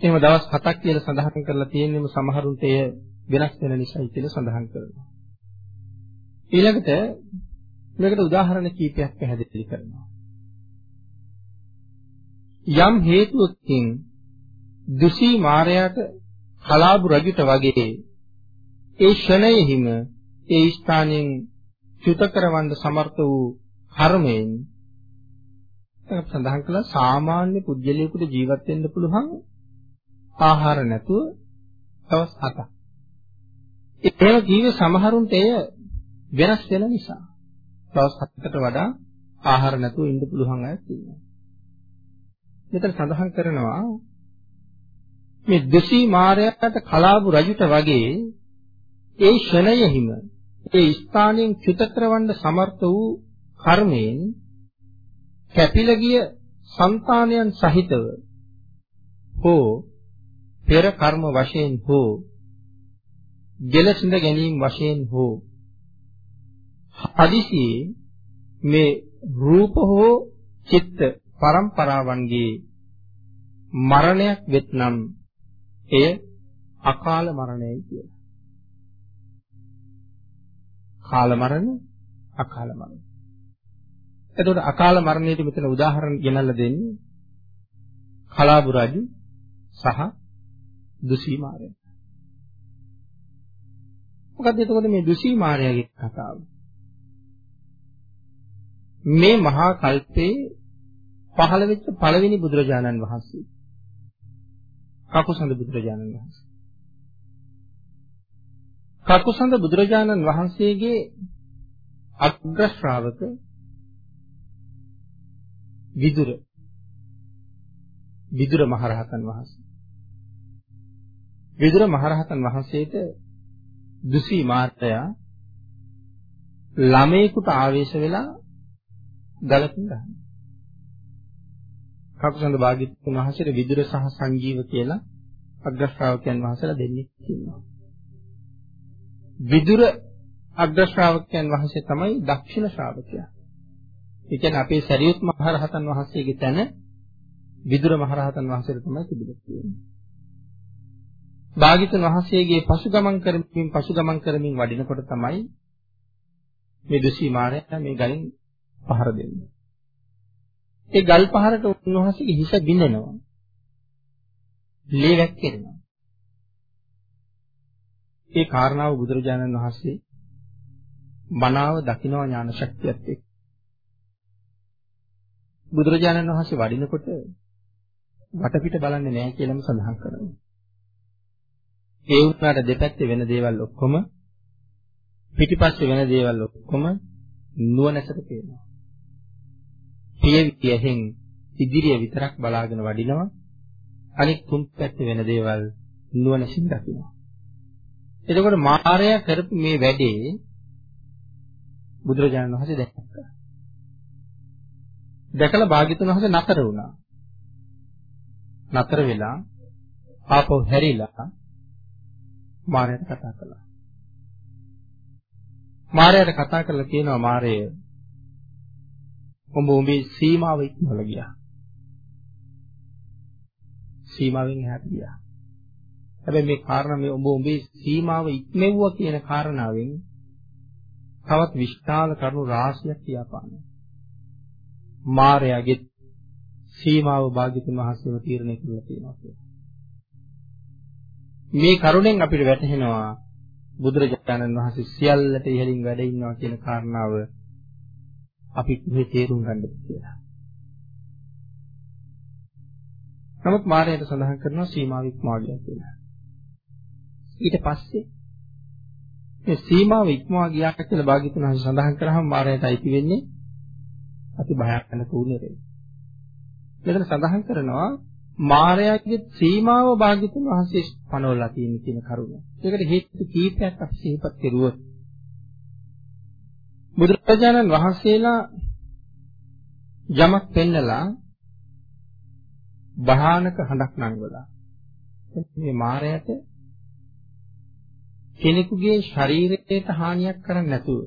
එහෙම දවස් 7ක් කියලා සඳහන් කරලා තියෙනම සමහරුන්ට එය වෙනස් වෙන නිසායි කියලා සඳහන් කරනවා. ඊළඟට මේකට උදාහරණ කීපයක් පැහැදිලි කරනවා. යම් හේතුවකින් දුසී මාරයාට කලාබු රජුට වගේ ඒ ෂණයෙහිම ඒ ස්ථානයෙන් චුත කරවන්න සමර්ථ වූ කර්මයෙන් සඳහන් කළා සාමාන්‍ය පුජ්‍යලයකට ජීවත් වෙන්න පුළුවන් ආහාර නැතුව දවස් 7ක්. ඒව ජීව සමහරුන්ට එය වෙනස් වෙන නිසා දවස් 7කට වඩා ආහාර නැතුව ඉන්න පුළුවන් අය ඉන්නවා. මෙතන සඳහන් කරනවා මේ දෙසී මාරයාට කලාබු රජුට වගේ ඒ ෂණයෙහිම ඒ ස්ථානයෙන් චුත කරවන්න සමර්ථ වූ කර්මයෙන් කැපිල ගිය సంతානයන් සහිතව හෝ පෙර කර්ම වශයෙන් හෝ ජලසින්ද ගැනීම වශයෙන් හෝ හදිසියේ මේ රූප හෝ චිත්ත පරම්පරාවන්ගේ මරණයක් වෙත්නම් එය අකාල මරණයයි කියලා. කාල මරණ අකාල මරණ. එතකොට අකාල මරණයට මෙතන උදාහරණ ගෙනල්ලා දෙන්නේ කලාබු රජු සහ දුසී මාරයා. මොකද එතකොට මේ දුසී මාරයාගේ කතාව? මේ මහා කල්පේ පහළ වෙච්ච පළවෙනි බුදුරජාණන් වහන්සේ. කකුසඳ බුදුරජාණන් වහන්සේ. කකුසඳ බුදුරජාණන් වහන්සේගේ අග්‍ර ශ්‍රාවක විදුර විදුර මහරහතන් වහන්සේ. විදුර මහරහතන් වහන්සේට දුසී මාර්තයා ළමේකට ආවේශ වෙලා ගලකින් ගහනවා. කකුසඳ භාග්‍යතුන් වහන්සේට විදුර සහ සංජීව කියලා අග්‍ර ශ්‍රාවකයන් වහන්සේලා දෙන්නේ ඉන්නවා. විදුර අග්‍ර ශ්‍රාවකයන් වහන්සේ තමයි දක්ෂිණ ශ්‍රාවකයා. ඒ කියන්නේ අපේ සරියුත් මහරහතන් වහන්සේගේ තැන විදුර මහරහතන් වහන්සේට තමයි තිබිලා තියෙන්නේ. භාග්‍යතුන් වහන්සේගේ පසුගමන් කරමින් පසුගමන් කරමින් වඩිනකොට තමයි මේ දුසී මාරයා මේ ගලින් පහර දෙන්නේ. ඒ ගල් පහරට උන්වහන්සේගේ හිස බිඳෙනවා. ලේ වැක්කෙනවා. ඒ කාරණාව බුදුරජාණන් වහන්සේ මනාව දකිනවා ඥාන ශක්තියත් එක්ක. බුදුරජාණන් වහන්සේ වඩිනකොට වටපිට බලන්නේ නැහැ කියලාම සඳහන් කරනවා. ඒ උනාට දෙපැත්තේ වෙන දේවල් ඔක්කොම පිටිපස්සේ වෙන දේවල් ඔක්කොම නුවණැසට පේනවා. පියවියෙන් ඉදිරිය විතරක් බලාගෙන වඩිනවා. අනිත් තුන් පැත්තේ වෙන දේවල් නුවණසින් දකිනවා. එතකොට මායя කරපු මේ වැඩේ බුදුරජාණන් වහන්සේ දැක්කා. දැකලා භාග්‍යතුන් වහන්සේ නතර වුණා. නතර වෙලා ආපහු හැරිලා මාරයට කතා කළා. මාරයට කතා කරලා කියනවා මාරය උඹ උඹේ සීමාව ඉක්මවලා ගියා. සීමාවෙන් එහාට ගියා. හැබැයි මේ කාරණා මේ උඹ උඹේ සීමාව ඉක්මෙව්වා කියන කාරණාවෙන් තවත් විශාල කරුණු රාශියක් කියාපානවා. මාරයාගේ සීමාව භාග්‍යතුන් වහන්සේව තීරණය කරලා තියෙනවා කියලා. මේ කරුණෙන් අපිට වැටහෙනවා බුදුරජාණන් වහන්සේ සියල්ලට ඉහළින් වැඩ ඉන්නවා කියන කාරණාව අපි මේ තේරුම් ගන්නද කියලා. නමුත් මායයට සඳහන් කරනවා සීමාව ඉක්මවා ගියා කියලා. ඊට පස්සේ මේ සීමාව ඉක්මවා ගියා කියලා භාග්‍යතුන් වහන්සේ සඳහන් කරාම මායයට අයිති වෙන්නේ අති භයානක උනේ. මෙතන සඳහන් කරනවා මායාවේ සීමාව භාග්‍යතුන් වහන්සේ පනවලා තියෙන කියන කරුණ. ඒකට හේතු කීපයක් අපි සිහිපත් කරුවොත් බුදුරජාණන් වහන්සේලා යමක් පෙන්නලා භයානක හඬක් නංගවලා මේ මායයට කෙනෙකුගේ ශරීරයට හානියක් කරන්නේ නැතුව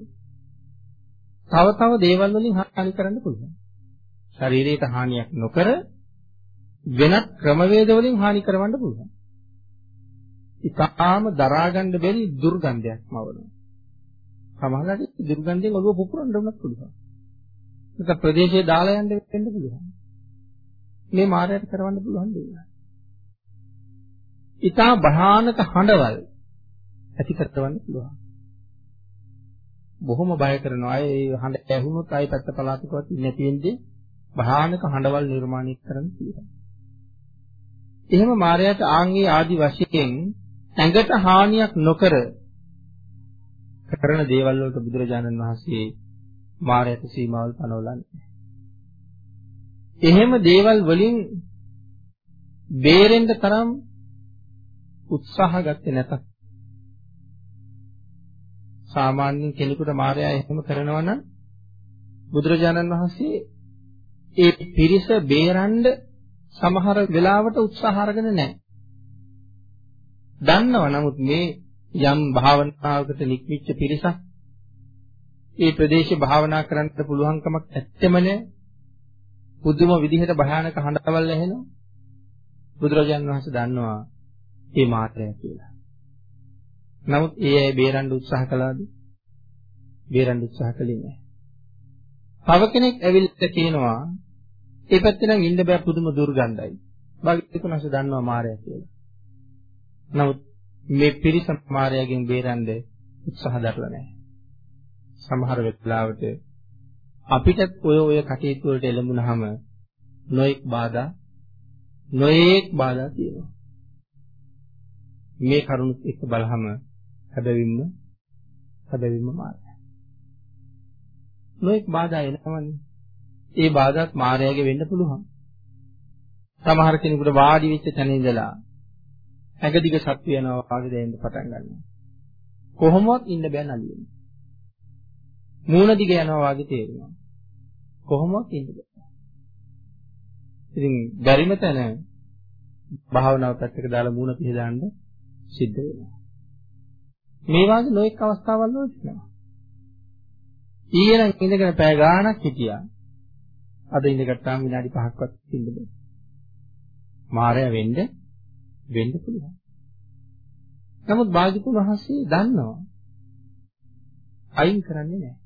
තව තව දේවල් වලින් හානි කරන්න පුළුවන්. ශරීරයට හානියක් නොකර වෙනත් ක්‍රමවේද වලින් හානි කරවන්න පුළුවන්. ඉතාලම දරා ගන්න බැරි දුර්ගන්ධයක් මවනවා. සමහරවිට දුර්ගන්ධයෙන් ඔළුව පුපුරන්න උනත් පුළුවන්. ඒක ප්‍රදේශයේ දාලා යන්න වෙන්න පුළුවන්. මේ මායයට කරවන්න පුළුවන් දෙයක්. ඉතා භයානක හඬවල් ඇති කරවන්න පුළුවන්. බොහොම බය කරනවා. අය ඒ හඬ ඇහුනොත් අය පැත්ත පළාතකවත් නැති වෙන්නේ භයානක හඬවල් නිර්මාණය කරන්න පුළුවන්. එහෙම මායයට ආන්ගේ ආදි වශයෙන් ඇඟට හානියක් නොකර කරන දේවල් වලට බුදුරජාණන් වහන්සේ මායයට සීමාවල් පනවලන්නේ. එහෙම දේවල් වලින් බේරෙන්න තරම් උත්සාහ ගත්තේ නැතත් සාමාන්‍ය කෙනෙකුට මායя එහෙම කරනවා නම් බුදුරජාණන් වහන්සේ ඒ පිරිස බේරන්න සමහර වෙලාවට උත්සාහ අරගෙන නැහැ. දන්නව නමුත් මේ යම් භාවනාවකට නික්මිච්ච පිරිසක් ඒ ප්‍රදේශේ භාවනා කරන්න පුළුවන්කමක් ඇත්තෙම නැහැ. පුදුම විදිහට භයානක හඬවල් ඇහෙනවා. බුදුරජාන් වහන්සේ දන්නවා මේ මාත්‍රය කියලා. නමුත් ඒ අය බේරන්න උත්සාහ කළාද? බේරන්න උත්සාහ කළේ නැහැ. තව කෙනෙක් ඇවිල්ලා කියනවා ඒ පැත්තේ නම් ඉන්න බෑ පුදුම දුර්ගන්ධයි. භාග්‍යතුන්ස දන්නවා මායя කියලා. නමුත් මේ පිරිස මායයෙන් බේරන්න උත්සාහ දරලා නැහැ. සමහර වෙලාවට අපිට ඔය ඔය කටයුතු වලට එළඹුණාම නොඑක් බාධා නොඑක් බාධා තියෙනවා. මේ කරුණුත් එක්ක බලහම හැබැවින්ම හැබැවින්ම මායя. නොඑක් බාධා එනවනේ. ඒ බාධාත් මායාවේ වෙන්න පුළුවන්. සමහර කෙනෙකුට වාඩි වෙච්ච තැන ඉඳලා ඇඟදිග සත්‍ය යනවා වගේ දැනෙන්න පටන් ගන්නවා. කොහොමවත් ඉන්න බෑ නලියෙන්නේ. මූණ දිග යනවා වගේ තේරෙනවා. කොහොමවත් ඉන්න බෑ. ඉතින් බැරිම තැන භාවනාව පැත්තක දාලා මූණ පිහදාන්න සිද්ධ වෙනවා. මේ වගේ නොඑක් අවස්ථාවල් වල තියෙනවා. ඊයේ නම් ඉඳගෙන පැය ගාණක් හිටියා. අද ඉඳගත්තාම විනාඩි 5ක්වත් ඉන්න බෑ. මායя වෙන්න වෙන්න පුළුවන්. නමුත් භාග්‍යතුන් වහන්සේ දන්නවා අයින් කරන්නේ නැහැ.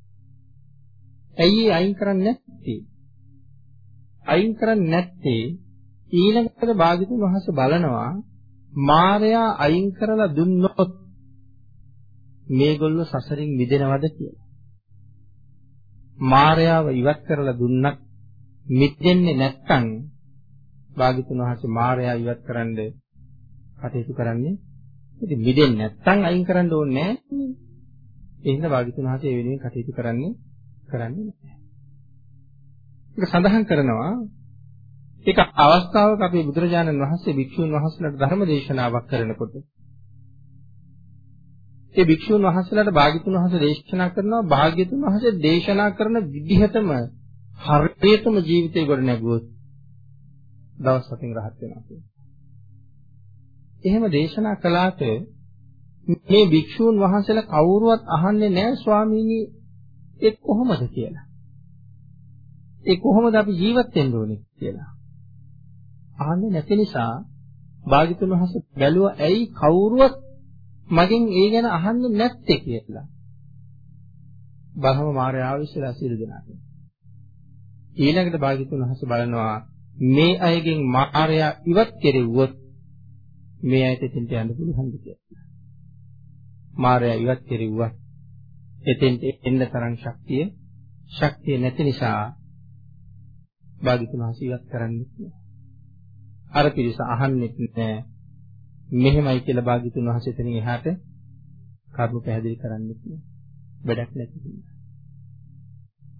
ඇයි අයින් කරන්නේ නැත්තේ? අයින් කරන්නේ නැත්තේ ඊළඟට භාග්‍යතුන් වහන්සේ බලනවා මායя අයින් කරලා දුන්නොත් මේගොල්ලෝ සසරින් මිදෙනවද කියලා. මායාව ඉවත් කරලා දුන්නත් මිදෙන්නේ නැත්නම් භාග්‍යතුන් වහන්සේ මායя ඉවත් කරන්න කටයුතු කරන්නේ? ඉතින් මිදෙන්නේ නැත්නම් අයින් කරන්න ඕනේ නැහැ. එහෙනම් භාග්‍යතුන් වහන්සේ ඒ වෙනුවෙන් කටයුතු කරන්නේ කරන්නේ නැහැ. ඒක සඳහන් කරනවා ඒක අවස්ථාවක අපේ බුදුරජාණන් වහන්සේ භික්ෂුන් වහන්සේලාට ධර්ම දේශනාවක් කරනකොට ඒ භික්ෂුන් වහන්සේලාට භාග්‍යතුන් වහන්සේ දේශනා කරනවා භාග්‍යතුන් වහන්සේ දේශනා කරන විදිහටම හරියටම ජීවිතේ ගොඩ නැගුවොත් දවස් හතකින් rahat වෙනවා කියන්නේ. එහෙම දේශනා කළාට මේ භික්ෂූන් වහන්සේලා කවුරුවත් අහන්නේ නැහැ ස්වාමීනි ඒ කොහොමද කියලා. ඒ කොහොමද අපි ජීවත් වෙන්න ඕනේ කියලා. අහන්නේ නැති නිසා භාග්‍යතුන් වහන්සේ බැලුවා ඇයි කවුරුවත් මගෙන් ඒ ගැන අහන්නේ නැත්තේ කියලා. බ්‍රහ්ම මාර්ය ආවිශ්ලා සියලු දෙනාට. ඊළඟට භාග්‍යතුන් වහන්සේ බලනවා මේ අයගෙන් මායя ඉවත් කෙරෙව්වොත් මේ අයට එතෙන්ට යන්න පුළුවන්ද කියලා. මායя ඉවත් කෙරෙව්වා එතෙන්ට එන්න තරම් ශක්තිය ශක්තිය නැති නිසා භාග්‍යතුන් වහන්සේ ඉවත් කරන්නේ කියලා. අර පිරිස අහන්නේ නැහැ. මෙහෙමයි කියලා භාග්‍යතුන් වහන්සේ එතනින් එහාට කරුණු පැහැදිලි කරන්නේ කියලා. වැඩක් නැති නිසා.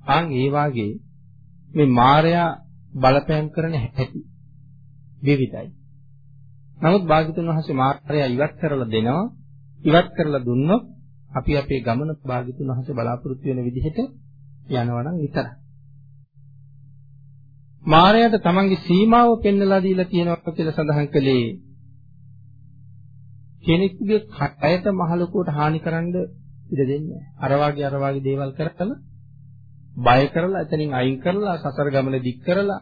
ආන් ඒ වාගේ මේ මායя බලපෑම් කරන හැටි විවිධයි. නමුත් භාග්‍යතුන් වහන්සේ මායя ඉවත් කරලා දෙනවා. ඉවත් කරලා දුන්නොත් අපි අපේ ගමන භාග්‍යතුන් වහන්සේ බලාපොරොත්තු වෙන විදිහට යනවා නම් විතරයි. මායයට තමන්ගේ සීමාව පෙන්වලා දීලා තියෙනවා කියලා සඳහන් කළේ කෙනෙකුගේ කයට මහලුකුවට හානි කරන්න ඉඩ දෙන්නේ නැහැ. අර වාගේ අර වාගේ දේවල් කරලා බය කරලා එතනින් අයින් කරලා සසර ගමන දික් කරලා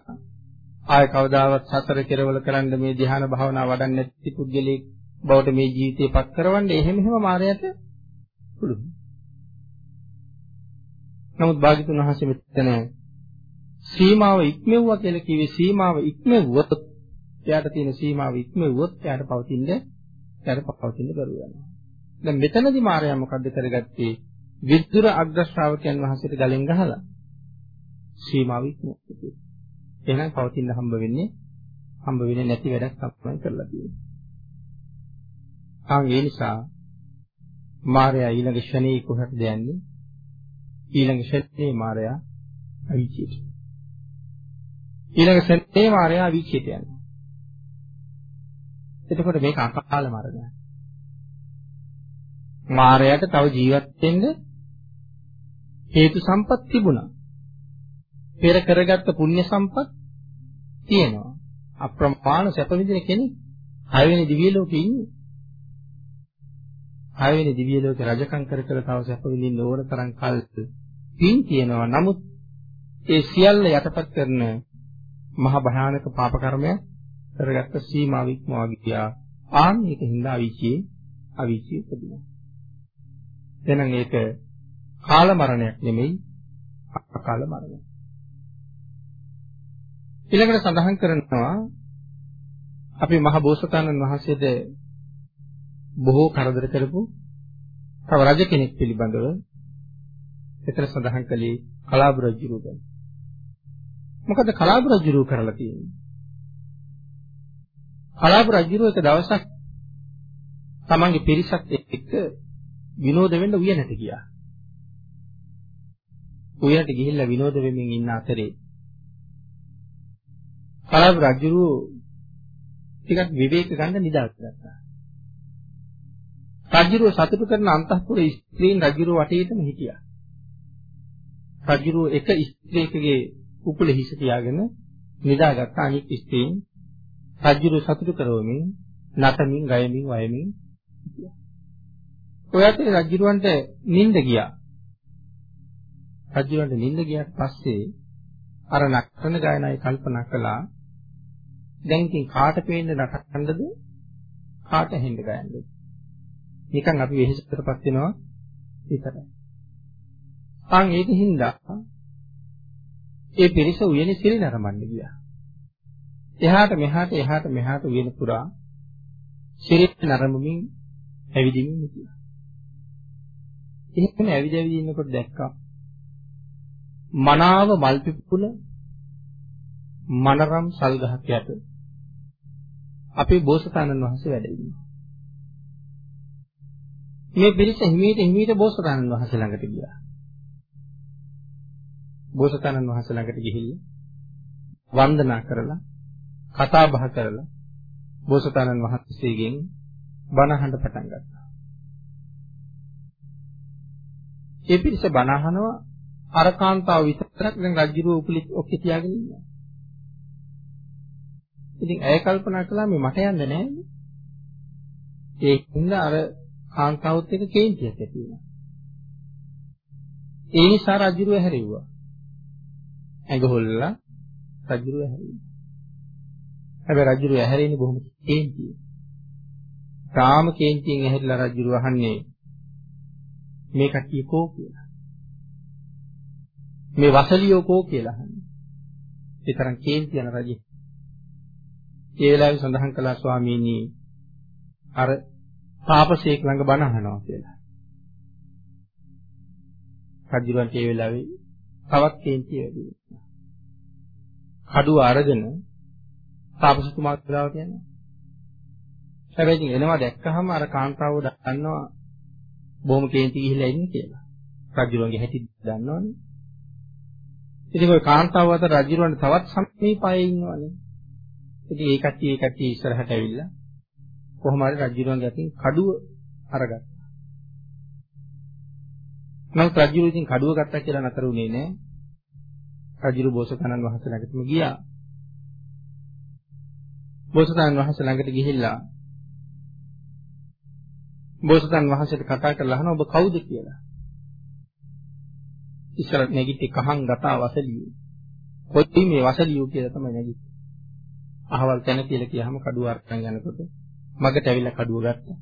ආය කවදාවත් සතර කෙරවල කරන්න මේ ධ්‍යාන භාවනා වඩන්නේ නැති පුද්ගලෙක් බවට මේ ජීවිතේ පත් කරවන්නේ එහෙම එහෙම මායයට පුළුවන්. නමුත් භාග්‍යතුන් වහන්සේ මෙතන සීමාව ඉක්මෙව්වා කියලා කිව්වේ සීමාව ඉක්මෙව්වොත් එයාට තියෙන සීමාව ඉක්මෙව්වොත් එයාට පවතින්න එයාට පවතින්න බැරුව යනවා. දැන් මෙතනදී මායя මොකද්ද කරගත්තේ? විද්දුර අග්‍ර ශ්‍රාවකයන් වහන්සේට ගලෙන් ගහලා සීමාව ඉක්මවා ගියා. එහෙනම් පවතින්න හම්බ වෙන්නේ හම්බ වෙන්නේ නැති වැඩක් තමයි කරලා තියෙන්නේ. ආන් ඒ නිසා මාර්යා ඊළඟ ශනේ කොහටද යන්නේ? ඊළඟ ශනේ මාර්යා අවීචයට. ඊළඟ ශනේ මාර්යා අවීචයට යනවා. එතකොට මේක අකාල මරණය. මාරයට තව ජීවත් වෙන්න හේතු සම්පත් තිබුණා. පෙර කරගත්ත පුණ්‍ය සම්පත් තියෙනවා. අප්‍රමාණ සැප විඳින කෙනෙක් හයවෙනි දිව්‍ය ලෝකේ ඉන්නේ. හයවෙනි දිව්‍ය ලෝකේ රජකම් කර කර තව සැප විඳින්න ඕන තරම් කල් පින් තියෙනවා. නමුත් ඒ සියල්ල යටපත් කරන මහ භයානක පාප කර්මයක් කරගත්ත සීමාව ඉක්මවා ගියා. ආන් මේකින්ද අවීචියේ අවීචිය උපදිනවා. එහෙනම් ඒක කාල මරණයක් නෙමෙයි අකාල මරණයක්. ඊළඟට සඳහන් කරනවා අපි මහ බෝසතාණන් වහන්සේට බොහෝ කරදර කරපු තව රජ කෙනෙක් පිළිබඳව එතන සඳහන් කළේ කලාබ රජුරු ගැන. මොකද කලාබ රජුරු කරලා තියෙන්නේ? කලාබ රජුරු එක දවසක් තමන්ගේ පිරිසත් එක්ක විනෝද වෙන්න උයනට ගියා. උයනට ගිහිල්ලා විනෝද වෙමින් ඉන්න අතරේ කලාව රජුරු ටිකක් විවේක ගන්න නිදාගත්තා. රජුරුව සතුටු කරන අන්තఃපුර ස්ත්‍රීන් රජුරුව වටේටම හිටියා. රජුරුව එක ස්ත්‍රියකගේ උකුලේ හිස තියාගෙන නිදාගත්ත අනිත් ස්ත්‍රීන් රජුරුව සතුටු කරවමින් නටමින් ගයමින් වයමින් හිටියා. ඔය අතරේ රජුරවන්ට නිින්ද ගියා. රජුරවන්ට නිින්ද ගියාට පස්සේ අර නක්කන ගායනායි කල්පනා කළා දැන් ඉතින් කාට පේන්න නටන්නද කාට හෙන්න ගයන්නද නිකන් අපි වෙහෙසටපත් වෙනවා විතරයි. අන් ඒකින්ද ඒ පිරිස උයනේ සිරි නරඹන්න ගියා. එහාට මෙහාට එහාට මෙහාට උයන පුරා සිරි නරඹමින් ඇවිදින්න හිටියා. එහෙම ඇවිද ඇවිද ඉන්නකොට දැක්කා මනාව මල් පිපුල මනරම් සල් ගහක් යට අපේ බෝසතාණන් වහන්සේ වැඩ ඉන්නවා. මේ පිරිස හිමීට හිමීට බෝසතාණන් වහන්සේ ළඟට ගියා. බෝසතාණන් වහන්සේ ළඟට ගිහිල්ලා වන්දනා කරලා කතා බහ කරලා බෝසතාණන් වහන්සේගෙන් බණ අහන්න පටන් ගත්තා. ඒ පිරිස බණ අහනවා අර කාන්තාව විතරක් දැන් රජුරුව උපලි ඔක්කේ තියාගෙන ඉන්නවා. ඉතින් ඇය කල්පනා කළා මේ මට යන්න නෑනේ. ඒකින්ද අර කාන්තාවත් එක්ක කේන්තියක් ඇති වුණා. ඒ නිසා රජුරුව හැරෙව්වා. ඇඟ හොල්ලලා රජුරුව හැරෙව්වා. හැබැයි රජුරුව හැරෙන්නේ බොහොම කේන්තියෙන්. තාම කේන්තියෙන් ඇහැරිලා රජුරුව අහන්නේ මේ කට්ටිය කෝ කියලා. මේ වසලියෝ කෝ කියලා අහන්නේ. ඒ තරම් කේන්ති යන රජෙ. ඒ වෙලාවේ සඳහන් කළා ස්වාමීනි අර තාපසේක ළඟ බණ අහනවා කියලා. රජුරන්ට ඒ වෙලාවේ තවත් කේන්ති වැඩි වෙනවා. කඩුව අරගෙන තාපසතුමා ගාවට යනවා. හැබැයි ඉතින් එනවා දැක්කහම අර කාන්තාව දන්නවා බොහොම කේන්ති ගිහිල්ලා ඉන්නේ කියලා. රජුරන්ගේ හැටි දන්නවනේ. ඉතින් ওই කාන්තාව අතර රජුරන්ට තවත් සමීපයේ ඉන්නවනේ. ඉතින් ඒ කට්ටිය ඒ කට්ටිය ඉස්සරහට ඇවිල්ලා කොහොම හරි රජුරන්ගේ අතින් කඩුව අරගත්තා. නමුත් රජුරු ඉතින් කඩුව ගත්තා කියලා නතර වුණේ නෑ. රජුරු බෝසතාණන් වහන්සේ ළඟටම ගියා. බෝසතාණන් වහන්සේ ළඟට ගිහිල්ලා බෝසතාණන් වහන්සේට කතා කරලා අහනවා ඔබ කවුද කියලා. ඉස්සර නැගිටි කහන් ගතා වසලියෝ. කොයි මේ වසලියෝ කියලා තමයි නැගිටි. අහවල් තැන කියලා කියහම කඩුව අරන් යනකොට මගට ඇවිල්ලා කඩුව ගත්තා.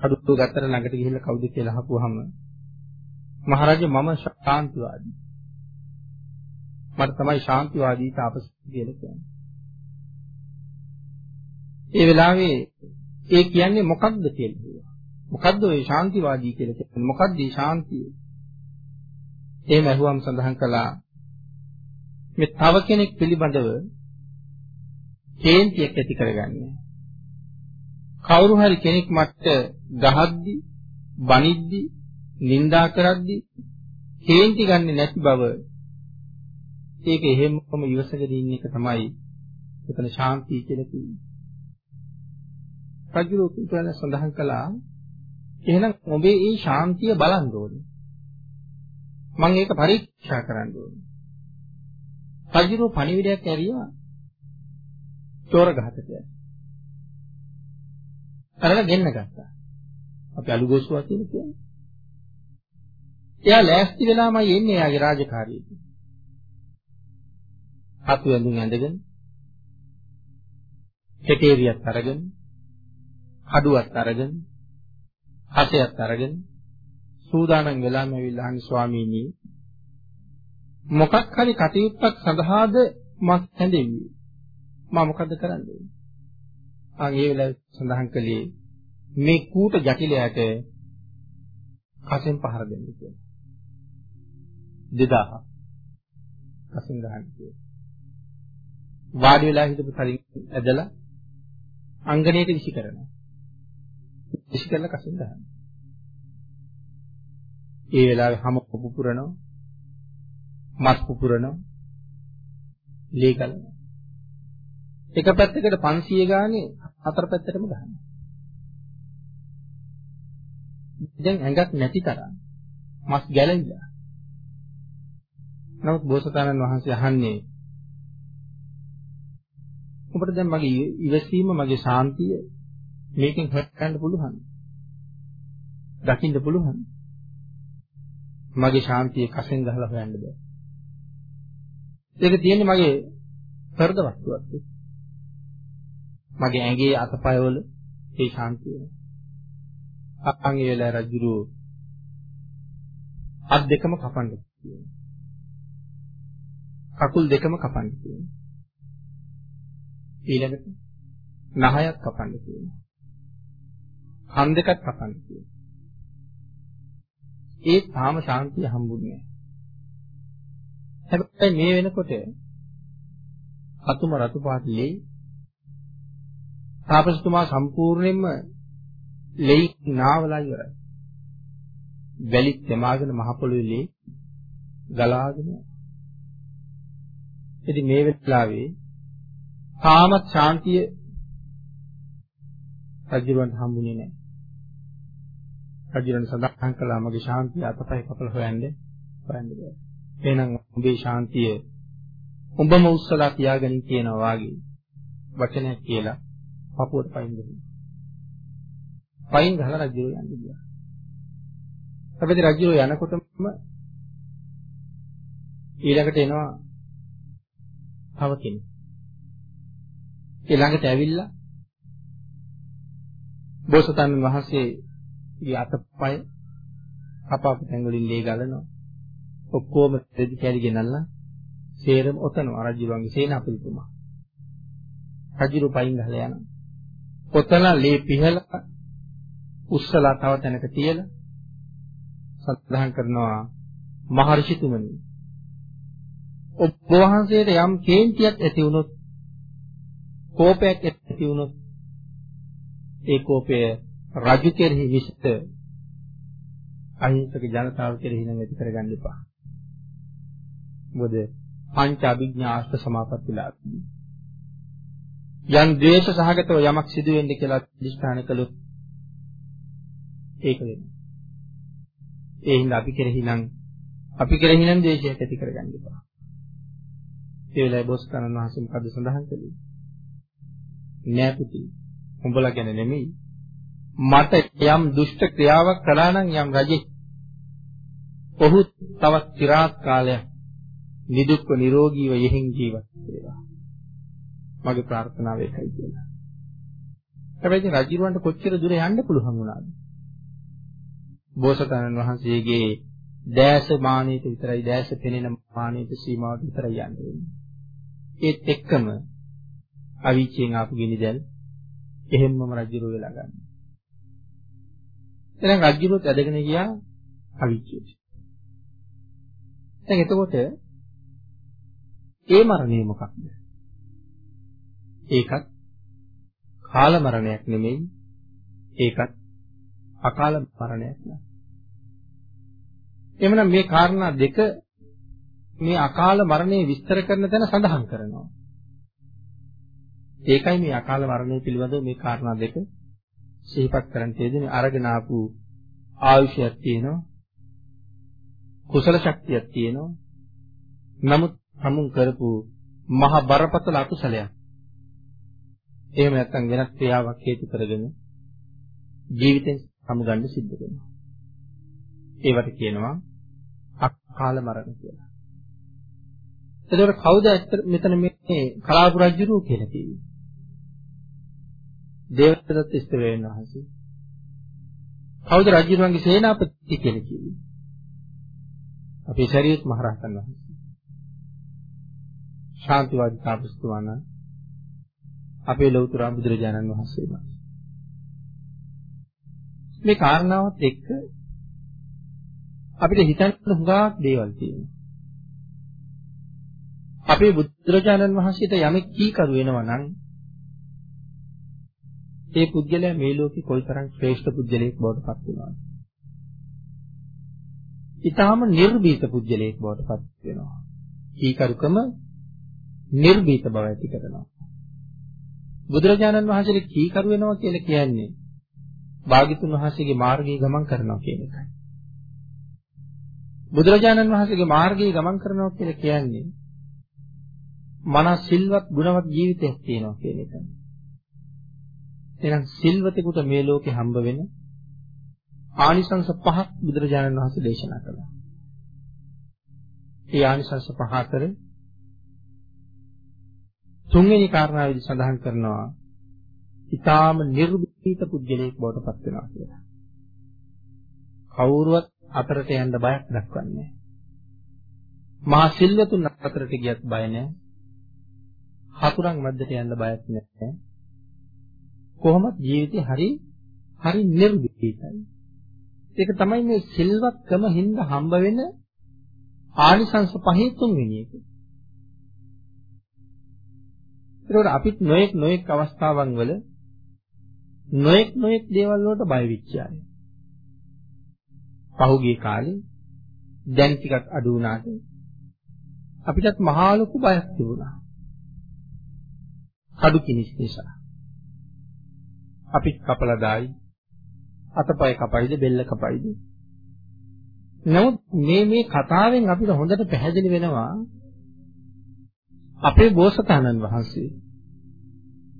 කඩුව ගත්තට ළඟට ගිහිල්ලා කවුද කියලා අහපුවාම මහරජා මම ශාන්තිවාදී. මට තමයි ශාන්තිවාදී තාපස කියලා කියන්නේ. ඒ වෙලාවේ ඒ කියන්නේ මොකක්ද කියලා කිව්වා. මොකද්ද ඔය ශාන්තිවාදී කියලා කියන්නේ? මොකද්ද මේ ශාන්තිය? එහෙම අහුවම් සඳහන් කළා මේ තව කෙනෙක් පිළිබඳව කේන්තියක් ඇති කරගන්නේ. කවුරු හරි කෙනෙක් මට ගහද්දි, බනිද්දි, නිඳා කරද්දි කේන්ති ගන්නෙ නැති බව ඒක එහෙමම ඉවසගෙන ඉන්න එක තමයි එතන ශාන්තිය කියලා කියන්නේ. රජු උතුරන සඳහන් කළා එහෙනම් ඔබේ මේ ශාන්තිය බලන්න ඕනේ. මම ඒක පරීක්ෂා කරන්න ඕනේ. රජු පණිවිඩයක් ඇරියා චෝර ගහකට. කරලා ගෙන්න ගත්තා. අපි අලුගෝසුවා කියන කියන්නේ. එයා ලෑස්ති වෙලාමයි එන්නේ එයාගේ රාජකාරියට. හතු ඇඳුම් ඇඳගෙන කෙටේරියක් අරගෙන කඩුවක් අරගෙන හසයක් අරගෙන සූදානම් වෙලාම ඇවිල්ලා අහන්නේ ස්වාමීනි. මොකක් හරි කටයුත්තක් සඳහාද මත් හැඳෙන්නේ මම මොකද කරන්නේ? ආ ඒ වෙලාවේ සඳහන් කළේ මේ කූට ජටිලයට කසෙන් පහර දෙන්න කියලා. 2000 කසෙන් ගහන්න කියලා. වාඩි වෙලා හිටපු තලින් ඇදලා අංගණයට විසි කරනවා. විසි කරලා කසින් දානවා. ඒ වෙලාවේ හැම පුපුරනවා. මස් පුපුරනවා. ලේ ගලනවා. එක පැත්තකට 500 ගානේ හතර පැත්තටම ගහනවා. දැන් ඇඟක් නැති තරම් මස් ගැලවිලා. නමුත් බෝසතාණන් වහන්සේ අහන්නේ ඔබට දැන් මගේ ඉවසීම මගේ ශාන්තිය මේකෙන් හොයන්න පුළුවන්. දකින්න පුළුවන්. මගේ ශාන්තිය කසෙන් ගහලා හොයන්න බෑ. ඒක තියෙන්නේ මගේ හෘද වස්තුවක්. මගේ ඇඟේ අතපයවල ඒ ශාන්තිය. අංගේ වෙලා රජුරු අත් දෙකම කපන්න කියනවා. කකුල් දෙකම කපන්න කියනවා. ඊළඟට නහයක් කපන්න කියනවා. කන් දෙකක් කපන්න කියනවා. ඒ තාම ශාන්තිය හම්බුන්නේ නැහැ. හැබැයි මේ වෙනකොට අතුම රතු පාට ලෙයි තාපසතුමා සම්පූර්ණයෙන්ම ලෙයි නාවලා ඉවරයි. වැලි තෙමාගෙන මහ පොළොවේ ලේ ගලාගෙන. ඉතින් මේ වෙලාවේ තාමත් ශාන්තිය රජුරන්ට හම්බුනේ නැහැ. රජුරන් සඳහන් කළා මගේ ශාන්තිය අතපය කපල හොයන්නේ හොයන්න බෑ. එහෙනම් උඹේ ශාන්තිය උඹම උස්සලා තියාගනින් කියනවා වාගේ වචනයක් කියලා පපුවට පයින් දෙන්න. පයින් ගහලා රජුර යන්න ගියා. හැබැයි රජුර යනකොටම ඊළඟට එනවා තව කෙනෙක්. ඒ ළඟට ඇවිල්ලා බෝසතාණන් වහන්සේගේ අතපය කපාපු තැන් වලින් ලේ ගලනවා. ඔක්කොම දෙදි කැලි ගෙනල්ලා සේරම ඔතනවා රජුරුවන්ගේ සේනාපතිතුමා. රජුරු පයින් ගහලා යනවා. ඔතන ලේ පිහලා උස්සලා තව තැනක තියලා සත්‍යහන් කරනවා මහර්ෂිතුමනි ඔබ වහන්සේට යම් කේන්තියක් ඇති වුණොත් කෝපයක් ඇති වුණොත් ඒ කෝපය රජු කෙරෙහි විසිත අහිංසක ජනතාව කෙරෙහි නම් ඇති කරගන්න එපා. මොකද පංච අභිඥා අෂ්ට සමාපත්තිලා යම් ද්වේෂ සහගතව යමක් සිදු වෙන්නේ කියලා අධිෂ්ඨාන කළොත් ඒක වෙනවා. ඒ හින්දා අපි කෙරෙහි නම් අපි කෙරෙහි නම් ද්වේෂයක් ඇති කරගන්න එපා. ඒ වෙලාවේ බොස් කනන් වහන්සේ මොකද සඳහන් කළේ? නෑ පුතේ. උඹලා ගැන නෙමෙයි. මට යම් දුෂ්ට ක්‍රියාවක් කළා නම් යම් රජෙක් ඔහු තවත් চিරාත් කාලයක් නිදුක්ව නිරෝගීව යෙහින් ජීවත් වේවා. මගේ ප්‍රාර්ථනාව ඒකයි කියලා. හැබැයි රජුරවන්ට කොච්චර දුර යන්න පුළුවන් වුණාද? බෝසතාණන් වහන්සේගේ දැස මානෙට විතරයි දැස පෙනෙන මානෙට සීමාවට විතරයි යන්න වෙන්නේ. ඒත් එක්කම අවීචයෙන් ආපු ගිනි දැල් එහෙම්මම රජුරෝ වෙලා ගන්න. එහෙනම් රජුරෝත් ඇදගෙන ගියා අවීචයට. දැන් එතකොට ඒ මරණය මොකක්ද? ඒකත් කාල මරණයක් නෙමෙයි ඒකත් අකාල මරණයක් නෑ. එhmenan මේ කාරණා දෙක මේ අකාල මරණය විස්තර කරන තැන සඳහන් කරනවා. ඒකයි මේ අකාල මරණය පිළිබඳව මේ කාරණා දෙක සිහිපත් කරන් තියෙන්නේ අරගෙන ආපු ආයුෂයක් තියෙනවා. කුසල ශක්තියක් තියෙනවා. නමුත් හමුන් කරපු මහ බරපතල අකුසලයක්. එහෙම නැත්නම් වෙනත් ක්‍රියාවක් හේතු කරගෙන ජීවිතෙන් සමුගන්න සිද්ධ වෙනවා. ඒවට කියනවා අකාල මරණ කියලා. එතකොට කවුද ඇත්ත මෙතන මේ කලාපු රජුරු කියලා කිව්වේ දේවදත්ත ස්ත්‍රයන් වහන්සේ. කවුද රජුරුවන්ගේ සේනාපති කියලා කිව්වේ? අපේ ශරීරත් මහරහතන් වහන්සේ. ශාන්තිවාදී තාපස්තුමාන අපේ ලෞතර බුදුරජාණන් වහන්සේ මේ කාරණාවත් එක්ක අපිට හිතන්න හුඟක් දේවල් තියෙනවා. අපේ බුදුරජාණන් වහන්සේට යමෙක් කීකරු වෙනවා නම් ඒ පුද්ගලයා මේ ලෝකේ කොයිතරම් ශ්‍රේෂ්ඨ පුද්ගලයෙක් බවට පත් වෙනවද? ඊටාම නිර්භීත පුද්ගලයෙක් බවට පත් වෙනවා. කීකරුකම නිර්භීත බව ඇති කරනවා. බුදුරජාණන් වහන්සේගේ කීකරු වෙනවා කියලා කියන්නේ භාග්‍යතුන් වහන්සේගේ මාර්ගයේ ගමන් කරනවා කියන එකයි. බුදුරජාණන් වහන්සේගේ මාර්ගයේ ගමන් කරනවා කියලා කියන්නේ මනස් සිල්වත් ගුණවත් ජීවිතයක් තියෙනවා කියන එකයි. එහෙනම් සිල්වතෙකුට මේ ලෝකේ හම්බ වෙන ආනිසංස පහක් බුදුරජාණන් වහන්සේ දේශනා කළා. ඒ ආනිසංස පහ අතර තුන්වෙනි කාරණාවේදී සඳහන් කරනවා ඊටාම නිර්භීත පුද්ගලයෙක් බවට පත් වෙනවා කියලා. කවුරුවත් අතරට යන්න බයක් දක්වන්නේ මහා සිල්වතුන් අතරට ගියත් බය නැහැ. හතුරන් මැද්දට යන්න බයක් නැහැ. කොහොමද ජීවිතේ හරි හරි නිර්විතයි. ඒක තමයි මේ සිල්වත්කම හින්දා හම්බ වෙන ආනිසංස පහේ තුන්වෙනි එක. ඒකෝට අපිත් නොඑක් නොඑක් අවස්ථාවන් වල නොඑක් නොඑක් දේවල් වලට බය වෙච්ච අය. පහුගිය කාලේ දැන් ටිකක් අඩු වුණාට අපිටත් මහා ලොකු බයක් තිබුණා. කඩු කිනිස් නිසා. අපිත් කපලා දායි. අතපය කපයිද බෙල්ල කපයිද? නමුත් මේ මේ කතාවෙන් අපිට හොඳට පැහැදිලි වෙනවා අපේ බෝසතාණන් වහන්සේ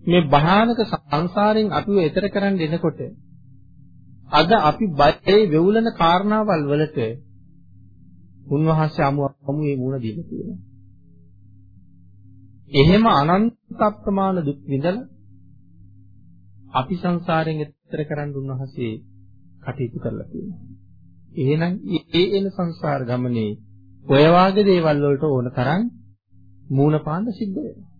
මේ භයානක සංසාරයෙන් අපිව එතර කරන්න එනකොට අද අපි බයේ වෙවුලන කාරණාවල් වලට උන්වහන්සේ අමු අමුවේ මුණ දීලා තියෙනවා. එහෙම අනන්ත අප්‍රමාණ දුක් විඳලා අපි සංසාරයෙන් එතර කරන්න උන්වහන්සේ කටයුතු කරලා තියෙනවා. එහෙනම් ඒ එන සංසාර ගමනේ ඔය වාගේ දේවල් වලට ඕන තරම් මූණ පාන්න සිද්ධ වෙනවා.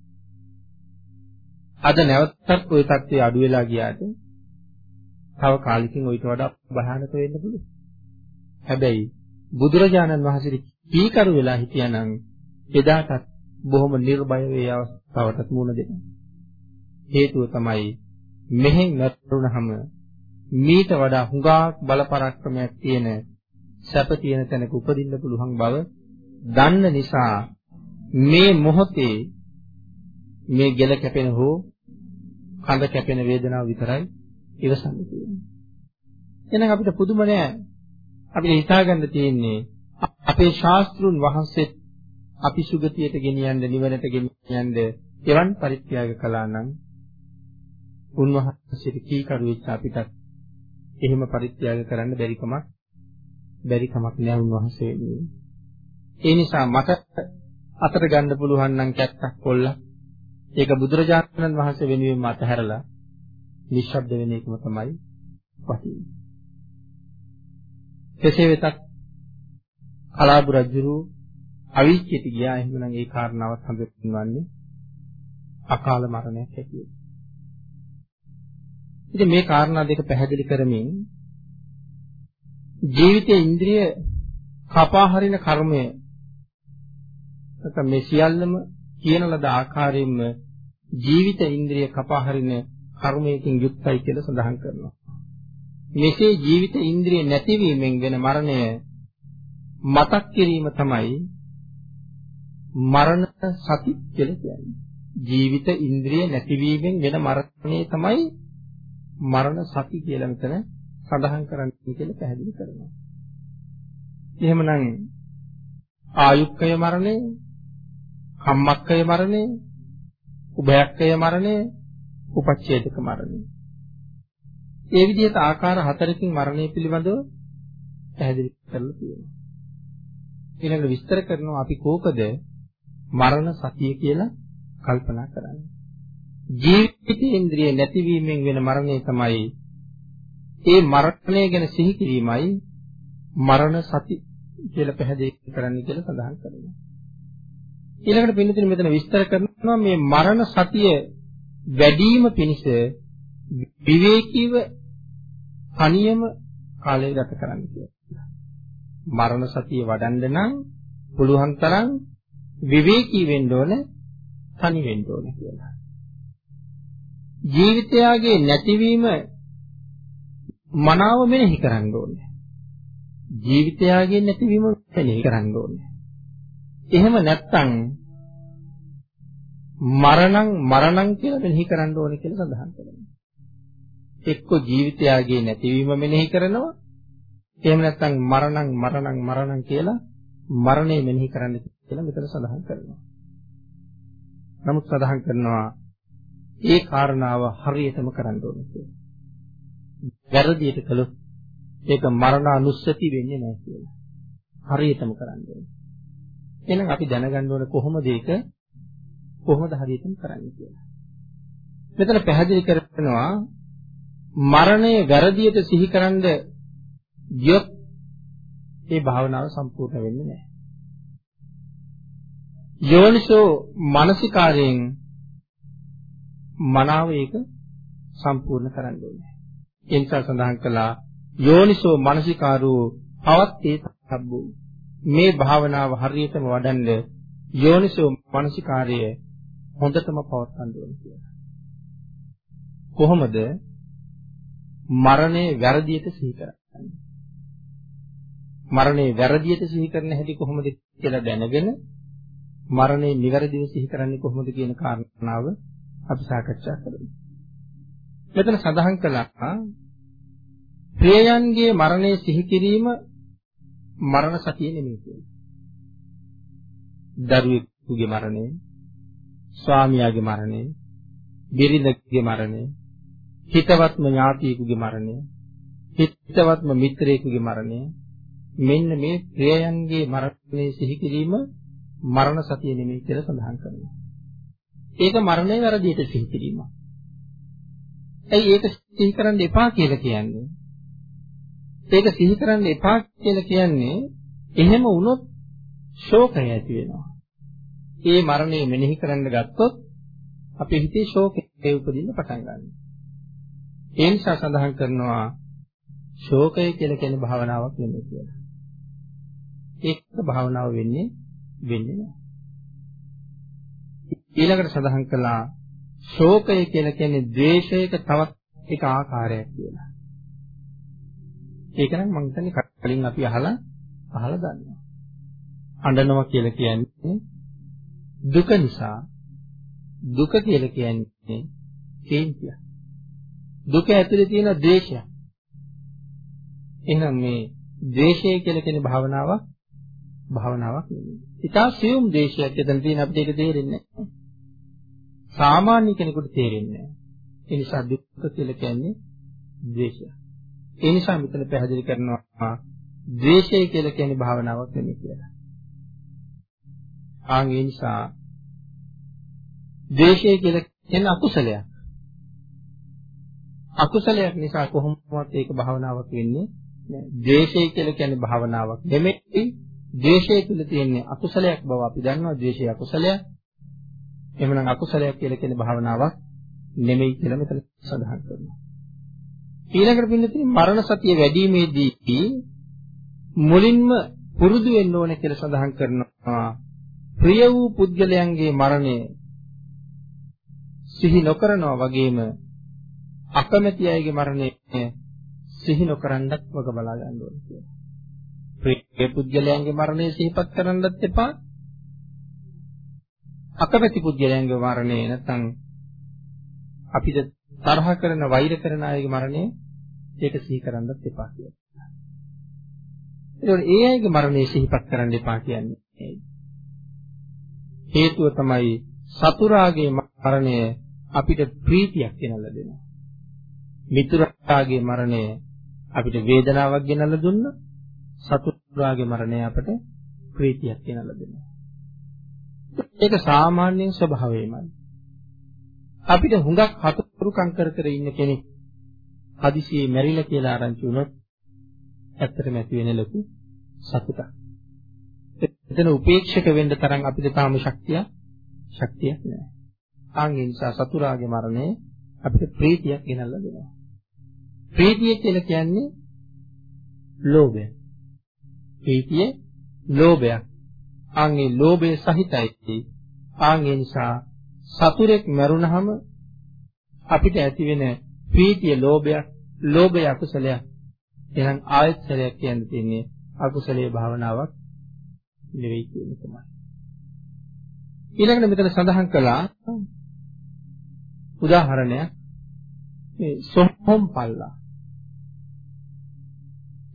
අද නැවතත් ওই தත්ත්වය අඩු වෙලා ගියාට තව කාලෙකින් ඊට වඩා භයානක වෙන්න පුළුවන්. හැබැයි බුදුරජාණන් වහන්සේ කීකරු වෙලා හිටියානම් එදාටත් බොහොම නිර්භය වේ අවස්ථාවටත් මුණ දෙනවා. හේතුව තමයි මෙහෙන් නැතුණහම මීට වඩා හුඟක් බලපරක්‍රමයක් තියෙන සැප තියෙන තැනක උපදින්න පුළුවන් බව දන්න නිසා මේ මොහොතේ මේ ගෙල කැපෙන හෝ කඳ කැපෙන වේදනාව විතරයි ඉවසන්න තියෙන්නේ. එහෙනම් අපිට පුදුම නෑ. අපිට හිතාගන්න තියෙන්නේ අපේ ශාස්ත්‍රුන් වහන්සේ අපි සුගතියට ගෙනියන්න නිවනට ගෙනියන්න එවන් පරිත්‍යාග කළා නම් උන්වහන්සේට කීකරු වෙච්ච අපිටත් එහෙම පරිත්‍යාග කරන්න බැරි කමක් බැරි කමක් නෑ උන්වහන්සේ වෙනුවෙන්. ඒ නිසා මට අතට ගන්න පුළුවන් නම් කැත්තක් කොල්ල ඒක බුදුරජාණන් වහන්සේ වෙනුවෙන් අතහැරලා නිශ්ශබ්ද වෙන එකම තමයි වටින්නේ. කෙසේ වෙතත් කලාබු රජුරු අවිච්ඡේති ගියා එහෙමනම් ඒ කාරණාවත් හඳුන්වන්නේ අකාල මරණයක් හැටියට. ඉතින් මේ කාරණා දෙක පැහැදිලි කරමින් ජීවිතයේ ඉන්ද්‍රිය කපා හරින කර්මය නැත්නම් මේ සියල්ලම කියන ලද ආකාරයෙන්ම ජීවිත ඉන්ද්‍රිය කපා හරින කර්මයකින් යුක්තයි කියලා සඳහන් කරනවා. මෙසේ ජීවිත ඉන්ද්‍රිය නැතිවීමෙන් වෙන මරණය මතක් කිරීම තමයි මරණ සති කියලා කියන්නේ. ජීවිත ඉන්ද්‍රිය නැතිවීමෙන් වෙන මරණය තමයි මරණ සති කියලා මෙතන සඳහන් කරන්නේ කියලා පැහැදිලි කරනවා. එහෙමනම් ආයුක්කය මරණය, කම්මක්කය මරණය, උභයක්කය මරණය, උපච්ඡේදක මරණය. ඒ විදිහට ආකාර හතරකින් මරණය පිළිබඳව පැහැදිලි කරලා තියෙනවා. ඊළඟට විස්තර කරනවා අපි කෝකද මරණ සතිය කියලා කල්පනා කරන්නේ. ජීවිතේ ඉන්ද්‍රිය නැතිවීමෙන් වෙන මරණය තමයි ඒ මරණය ගැන සිහි කිරීමයි මරණ සති කියලා පැහැදිලි කරන්න කියලා සඳහන් කරනවා. ඊළඟට පින්නතුනි මෙතන විස්තර කරනවා මේ මරණ සතිය වැඩිම පිණිස විවේකීව තනියම කාලය ගත කරන්න කියලා. මරණ සතිය වඩන්න නම් පුළුවන් තරම් විවේකී වෙන්න ඕන තනි වෙන්න ඕන කියලා. ජීවිතයගේ නැතිවීම මනාව මෙනෙහි කරන්න ඕනේ. ජීවිතයගේ නැතිවීම මෙනෙහි කරන්න ඕනේ. එහෙම නැත්නම් මරණං මරණං කියලා මෙනෙහි කරන්න ඕනේ කියලා සඳහන් කරනවා. එක්ක ජීවිතයගේ නැතිවීම මෙනෙහි කරනවා. එහෙම නැත්නම් මරණං මරණං මරණං කියලා මරණය මෙනෙහි කරන්න කියලා මෙතන සඳහන් කරනවා. නමුත් සඳහන් කරනවා ඒ කාරණාව හරියටම කරන්න ඕනේ කියලා. වැරදියට කළොත් ඒක මරණ අනුස්සති වෙන්නේ නැහැ කියලා. හරියටම කරන්න ඕනේ. එහෙනම් අපි දැනගන්න ඕනේ කොහොමද ඒක කොහොමද හරියටම කරන්නේ කියලා. මෙතන පැහැදිලි කරනවා මරණය වැරදියට සිහිකරනද ගියොත් ඒ භාවනාව සම්පූර්ණ වෙන්නේ නැහැ. යෝනිසෝ මානසිකාරයෙන් මනාව ඒක සම්පූර්ණ කරන්න ඕනේ. ඒ නිසා සඳහන් කළා යෝනිසෝ මානසිකාරෝ පවත්තේ සබ්බෝ මේ භාවනාව හරියටම වඩන්න යෝනිසෝ මානසිකාර්යය හොඳටම පවත්වන්න ඕනේ කියලා. කොහොමද මරණය වැරදියට සිහි කරන්නේ? මරණය වැරදියට සිහි කරන හැටි කොහොමද කියලා දැනගෙන මරණය නිවැරදිව සිහි කරන්නේ කොහොමද කියන කාරණාව අපි සාකච්ඡා කරමු. මෙතන සඳහන් කළා ප්‍රියයන්ගේ මරණය සිහි කිරීම මරණ සතිය නෙමෙයි කියලා. දරුවෙකුගේ මරණය, ස්වාමියාගේ මරණය, බිරිඳගේ මරණය, හිතවත්ම ඥාතියෙකුගේ මරණය, හිතවත්ම මිත්‍රයෙකුගේ මරණය මෙන්න මේ ප්‍රියයන්ගේ මරණය සිහි කිරීම මරණ සතිය නෙමෙයි කියලා සඳහන් කරනවා. ඒක මරණය වැරදියට සිහි කිරීමක්. ඇයි ඒක සිහි කරන්න එපා කියලා කියන්නේ? ඒක සිහි කරන්න එපා කියලා කියන්නේ එහෙම වුණොත් ශෝකය ඇති වෙනවා. ඒ මරණය මෙනෙහි කරන්න ගත්තොත් අපේ හිතේ ශෝකය උපදින්න පටන් ගන්නවා. ඒ නිසා සඳහන් කරනවා ශෝකය කියලා කියන භාවනාවක් නෙමෙයි කියලා. ඒක භාවනාව වෙන්නේ වෙන්නේ නැහැ. ඊළඟට සඳහන් කළා ශෝකය කියලා කියන්නේ ද්වේෂයක තවත් එක ආකාරයක් කියලා. ඒක නම් මම හිතන්නේ කලින් අපි අහලා අහලා දන්නවා. අඬනවා කියලා කියන්නේ දුක නිසා දුක කියලා කියන්නේ කේන්තිය. දුක ඇතුලේ තියෙන ද්වේෂය. එහෙනම් මේ ද්වේෂය කියලා කියන භාවනාවක් භාවනාවක් නෙමෙයි. ඊටා සියුම් ද්වේෂයක් එතන තියෙන අපිට ඒක තේරෙන්නේ නැහැ. සාමාන්‍ය කෙනෙකුට තේරෙන්නේ නැහැ. ඒ නිසා දුක කියලා කියන්නේ ද්වේෂය. ඒ නිසා මෙතන පැහැදිලි කරනවා ද්වේෂය කියලා කියන්නේ භාවනාවක් නෙමෙයි කියලා. ආන් ඒ නිසා ද්වේෂය කියලා කියන්නේ අකුසලයක්. අකුසලයක් නිසා කොහොමවත් ඒක භාවනාවක් වෙන්නේ නැහැ. ද්වේෂය කියලා කියන්නේ භාවනාවක් නෙමෙයි. ද්වේෂය තුල තියෙන්නේ අකුසලයක් බව අපි දන්නවා. ද්වේෂය අකුසලයක්. එහෙමනම් අකුසලයක් කියලා කියන්නේ භාවනාවක් නෙමෙයි කියලා මෙතන සඳහන් කරනවා. ඊළඟට පින්නතින් මරණ සතිය වැඩිීමේදී මුලින්ම පුරුදු වෙන්න ඕනේ කියලා සඳහන් කරනවා. ප්‍රිය වූ පුද්ගලයන්ගේ මරණය සිහි නොකරනවා වගේම අකමැති අයගේ මරණය සිහි නොකරන්නත් වග බලා ගන්න ඕනේ කියලා. ප්‍රිය පුද්ගලයන්ගේ මරණය සිහිපත් කරන්නත් එපා. අකමැති පුද්ගලයන්ගේ මරණය නැත්නම් අපිට තරහ කරන වෛර කරන අයගේ මරණය ඒක සිහි කරන්නත් එපා කියලා. ඒකෝට ඒ අයගේ මරණය සිහිපත් කරන්න එපා කියන්නේ. හේතුව තමයි සතුරාගේ මරණය අපිට ප්‍රීතියක් ගෙනල්ලා දෙනවා. මිතුරාගේ මරණය අපිට වේදනාවක් ගෙනල්ලා දුන්නා. සතුරාගේ මරණය අපට ප්‍රීතියක් ගෙනල්ලා දෙනවා. ඒක සාමාන්‍ය ස්වභාවයමයි. අපිට හුඟක් හතුරුකම් කර කර ඉන්න කෙනෙක් හදිසියේ මැරිලා කියලා ආරංචි වුණොත් ඇත්තටම ඇති වෙන ලොකු සතුටක්. එතන උපේක්ෂක වෙන්න තරම් අපිට තාම ශක්තිය ශක්තියක් නැහැ. ආන් ඒ නිසා සතුරාගේ මරණය අපිට ප්‍රීතියක් ගෙනල්ලා දෙනවා. ප්‍රීතිය කියලා කියන්නේ ලෝභය. ප්‍රීතිය ලෝභයක්. ආන් ඒ ලෝභය සහිතයි. ආන් ඒ නිසා සතුරෙක් මරුණහම අපිට ඇති වෙන ප්‍රීතිය ලෝභයක්, ලෝභය අකුසලයක්. එහෙනම් ආයත්සලයක් කියන්න තියෙන්නේ අකුසලයේ භාවනාවක් නෙවෙයි කියන එකමයි. ඊළඟට මෙතන සඳහන් කළා උදාහරණයක් මේ සොහොම් පල්ලා.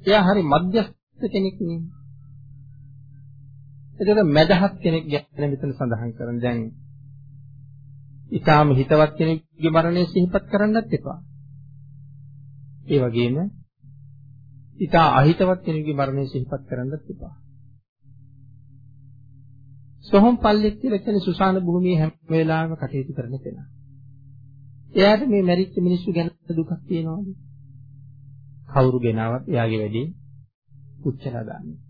එයා හරි මධ්‍යස්ථ කෙනෙක් නේ. එතකොට මදහත් කෙනෙක් ගැන මෙතන සඳහන් කරන දැන් ඊටාම හිතවත් කෙනෙකුගේ මරණය සිහිපත් කරන්නත් එපා. ඒ වගේම ඊටා අහිතවත් කෙනෙකුගේ මරණය සිහිපත් කරන්නත් එපා. සොහොන් පල්ලෙක් කියලා කියන්නේ සුසාන භූමියේ හැම වෙලාවෙම කටයුතු කරන කෙනා. එයාට මේ මැරිච්ච මිනිස්සු ගැන දුකක් තියෙනවද? කවුරු ගෙනාවත් එයාගේ වැඩේ පුච්චලා දාන්නේ.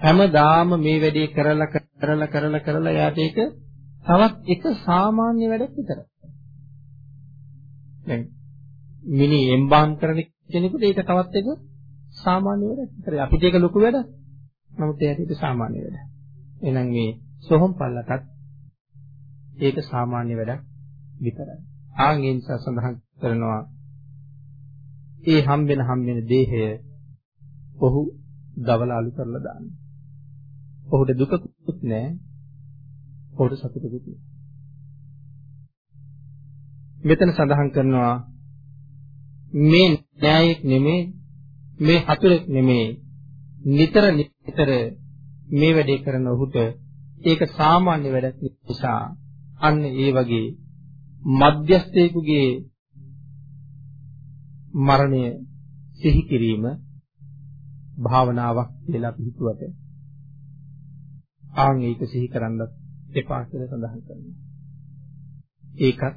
හැමදාම මේ වැඩේ කරලා කරලා කරලා කරලා එයාට ඒක තවත් එක සාමාන්‍ය වැඩක් විතරයි. දැන් මිනි එම්බාම් කරන කෙනෙකුට ඒක තවත් එක සාමාන්‍ය වැඩක් විතරයි. අපිට ඒක ලොකු වැඩක්. නමුත් එයාට ඒක සාමාන්‍ය වැඩක්. එහෙනම් මේ සොහොන් පල්ලටත් ඒක සාමාන්‍ය වැඩක් විතරයි. ආන් ඒ නිසා සඳහන් කරනවා ඒ හම්බෙන හම්බෙන දේහය ඔහු දවල අලු කරලා දානවා. ඔහුට දුකකුත් නැහැ. ඔහුට සතුටකුත් නැහැ. මෙතන සඳහන් කරනවා මේ න්යායෙක් නෙමේ මේ හතුරෙක් නෙමේ නිතර නිතර මේ වැඩේ කරන ඔහුට ඒක සාමාන්‍ය වැඩක් නිසා අන්න ඒ වගේ මධ්‍යස්ථයෙකුගේ මරණය සිහි කිරීම භාවනාවක් කියලා අපි හිතුවට ආන් ඒක සිහි කරන්නත් එපා කියලා සඳහන් කරනවා. ඒකත්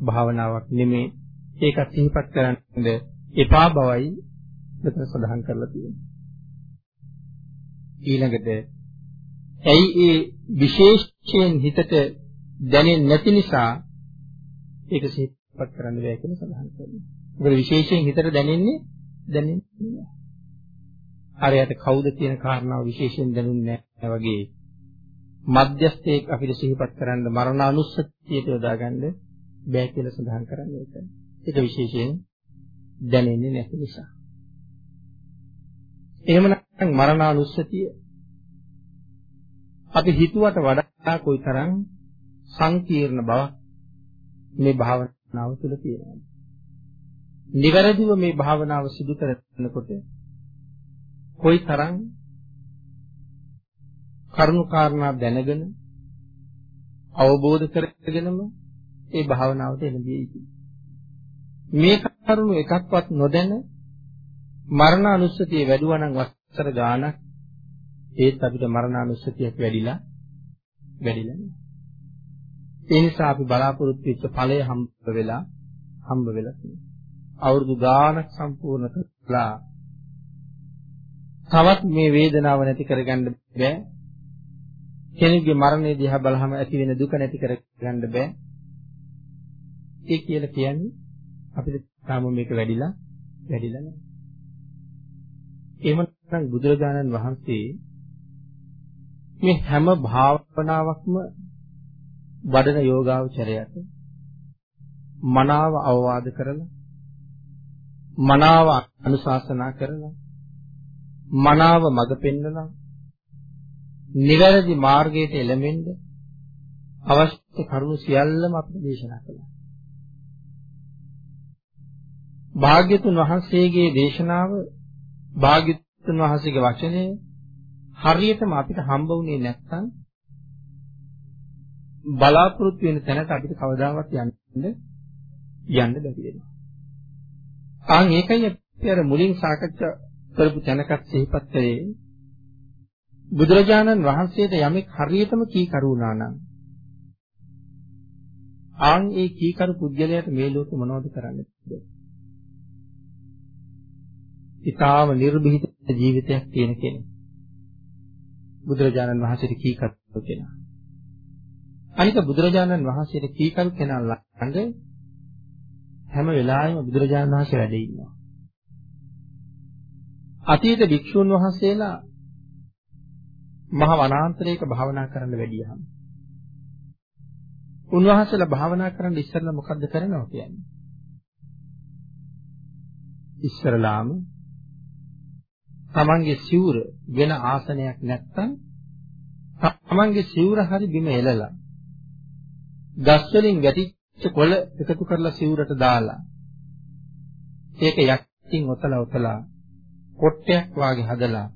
භාවනාවක් නෙමේ. ඒකත් සිහිපත් කරන්න එපා බවයි මෙතන සඳහන් කරලා තියෙන්නේ. ඊළඟට ඇයි ඒ විශේෂයෙන් හිතට දැනෙන්නේ නැති නිසා ඒක සිහිපත් කරන්න බෑ කියලා සඳහන් කරනවා. මොකද විශේෂයෙන් හිතට දැනෙන්නේ දැනෙන්නේ නැහැ. හරියට කවුද කියන කාරණාව විශේෂයෙන් දැනුන්නේ නැහැ වගේ මධ්‍යස්ථයෙක් අපිට සිහිපත් කරන්න මරණ අනුස්සතියට යොදාගන්න බෑ කියලා සඳහන් කරන්නේ ඒක. ඒක විශේෂයෙන් දැනෙන්නේ නැති නිසා. එහෙමනම් මරණානුස්සතිය අපි හිතුවට වඩා කොයිතරම් සංකීර්ණ බවක් මේ භාවනාව තුළ තියෙනවා. නිවැරදිව මේ භාවනාව සිදු කරනකොට කොයිතරම් කරුණු කාරණා දැනගෙන අවබෝධ කරගෙනම ඒ භාවනාවට එළඹිය යුතුයි. මේ කරුණු එකක්වත් නොදැන මරණ අනුස්සතිය වැඩුවා නම් වසර ගාණක් ඒත් අපිට මරණ අනුස්සතියක් වැඩිලා වැඩිලා නෑ. ඒ නිසා අපි බලාපොරොත්තු වෙච්ච ඵලය හම්බ වෙලා හම්බ වෙලා තියෙනවා. අවුරුදු ගාණක් සම්පූර්ණ කළා. තවත් මේ වේදනාව නැති කරගන්න බෑ. කෙනෙකුගේ මරණය දිහා බලහම ඇති වෙන දුක නැති කරගන්න බෑ. ඒ කියලා කියන්නේ අපිට තාම මේක වැඩිලා වැඩිලා නැහැ. එහෙමනම් බුදුරජාණන් වහන්සේ මේ හැම භාවනාවක්ම වඩන යෝගාවචරයට මනාව අවවාද කරලා මනාව අනුශාසනා කරලා මනාව මඟ පෙන්වලා නිවැරදි මාර්ගයට එළඹෙන්න අවශ්‍ය කරුණු සියල්ලම අපිට දේශනා කළා. භාග්‍යතුන් වහන්සේගේ දේශනාව භාග්‍යතුන් වහන්සේගේ වචනය හරියටම අපිට හම්බ වුණේ නැත්නම් බලාපොරොත්තු වෙන තැනට අපිට කවදාවත් යන්න යන්න බැරි වෙනවා. ආන් ඒකයි අපි අර මුලින් සාකච්ඡා කරපු තැනකත් සිහිපත් කළේ බුදුරජාණන් වහන්සේට යමෙක් හරියටම කීකරු වුණා නම් ආන් ඒ කීකරු පුද්ගලයාට මේ ලෝකෙ මොනවද කරන්නේ? ඊටාම නිර්භීත ජීවිතයක් තියෙන කෙනෙක්. බුදුරජාණන් වහන්සේට කීකරු කෙනා. අනික බුදුරජාණන් වහන්සේට කීකරු කෙනා ළඟ හැම වෙලාවෙම බුදුරජාණන් වහන්සේ වැඩ ඉන්නවා. අතීත භික්ෂුන් වහන්සේලා මහ වනාන්තරයක භාවනා කරන්න වැඩියහම උන්වහන්සේලා භාවනා කරන්න ඉස්සෙල්ලා මොකද්ද කරනවා කියන්නේ? ඉස්සරලාම තමන්ගේ සිවුර වෙන ආසනයක් නැත්තම් තමන්ගේ සිවුර හරි බිම එලලා ගස් වලින් වැටිච්ච කොළ එකතු කරලා සිවුරට දාලා ඒක යක්කින් ඔතලා ඔතලා කොට්ටයක් වාගේ හදලා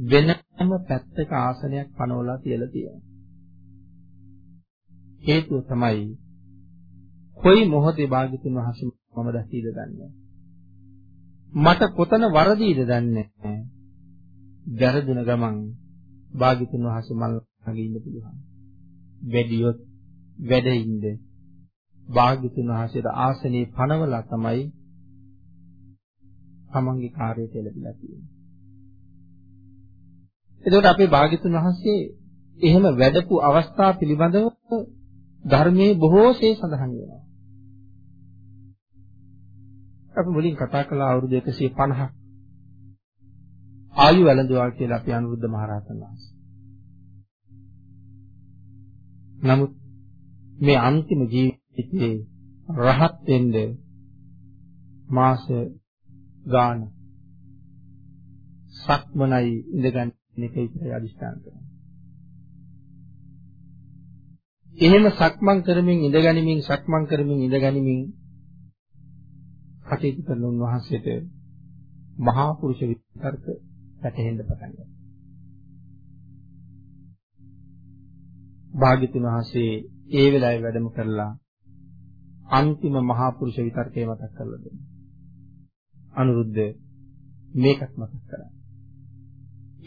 වෙනම පැත්තක ආසනයක් පනවලා තියලා තියෙනවා. හේතුව තමයි කොයි මොහොතේ භාග්‍යතුන් වහන්සේ මම දැකීද දන්නේ මට කොතන වරදීද දන්නේ නැහැ. වැරදුන ගමන් භාග්‍යතුන් වහන්සේ මල් ළඟ ඉන්න පුළුවන්. වැඩියොත් වැඩින්ද භාග්‍යතුන් වහන්සේට ආසනේ පනවලා තමයි තමන්ගේ කාර්යයට ලැබිලා තියෙන්නේ. එතකොට අපේ භාග්‍යතුන් වහන්සේ එහෙම වැඩපු අවස්ථා පිළිබඳව ධර්මයේ බොහෝසේ සඳහන් වෙනවා. අපි මුලින් කතා කළ අවුරුදු 150ක් ආයු වැළඳුවා කියලා අපි අනුරුද්ධ මහරහතන් වහන්සේ. නමුත් මේ අන්තිම ජීවිතයේ රහත් වෙන්න මාස ගාන සක්මනයි ඉඳගන්න එක විතරයි අදිස්ථාන කරන්නේ. එහෙම සක්මන් කරමින් ඉඳගනිමින් සක්මන් කරමින් ඉඳගනිමින් කටයුතු කරන උන්වහන්සේට මහා පුරුෂ විතර්ක වැටහෙන්න පටන් ගත්තා. භාග්‍යතුන් වහන්සේ ඒ වෙලාවේ වැඩම කරලා අන්තිම මහා පුරුෂ විතර්කය මතක් කරලා දෙනවා. අනුරුද්ධ මේකත් මතක් කරා.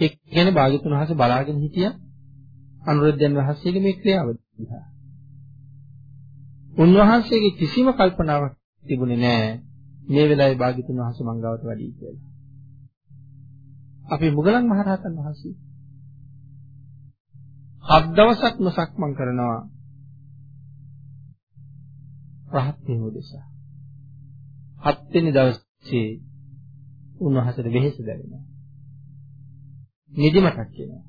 ඒ කියන්නේ භාග්‍යතුන් වහන්සේ බලාගෙන හිටිය අනුරුද්ධයන් වහන්සේගේ මේ ක්‍රියාව දිහා. උන්වහන්සේගේ කිසිම කල්පනාවක් තිබුණේ නැහැ මේ වෙලාවේ භාග්‍යතුන් වහන්සේ මංගාවට වැඩි කියලා. අපේ මුගලන් මහරහතන් වහන්සේ හත් දවසක්ම සක්මන් කරනවා රහත් වෙනු දෙසා. හත් වෙනි දවසේ උන්වහන්සේට වෙහෙස දැනෙනවා. නිදිමතක් කියනවා.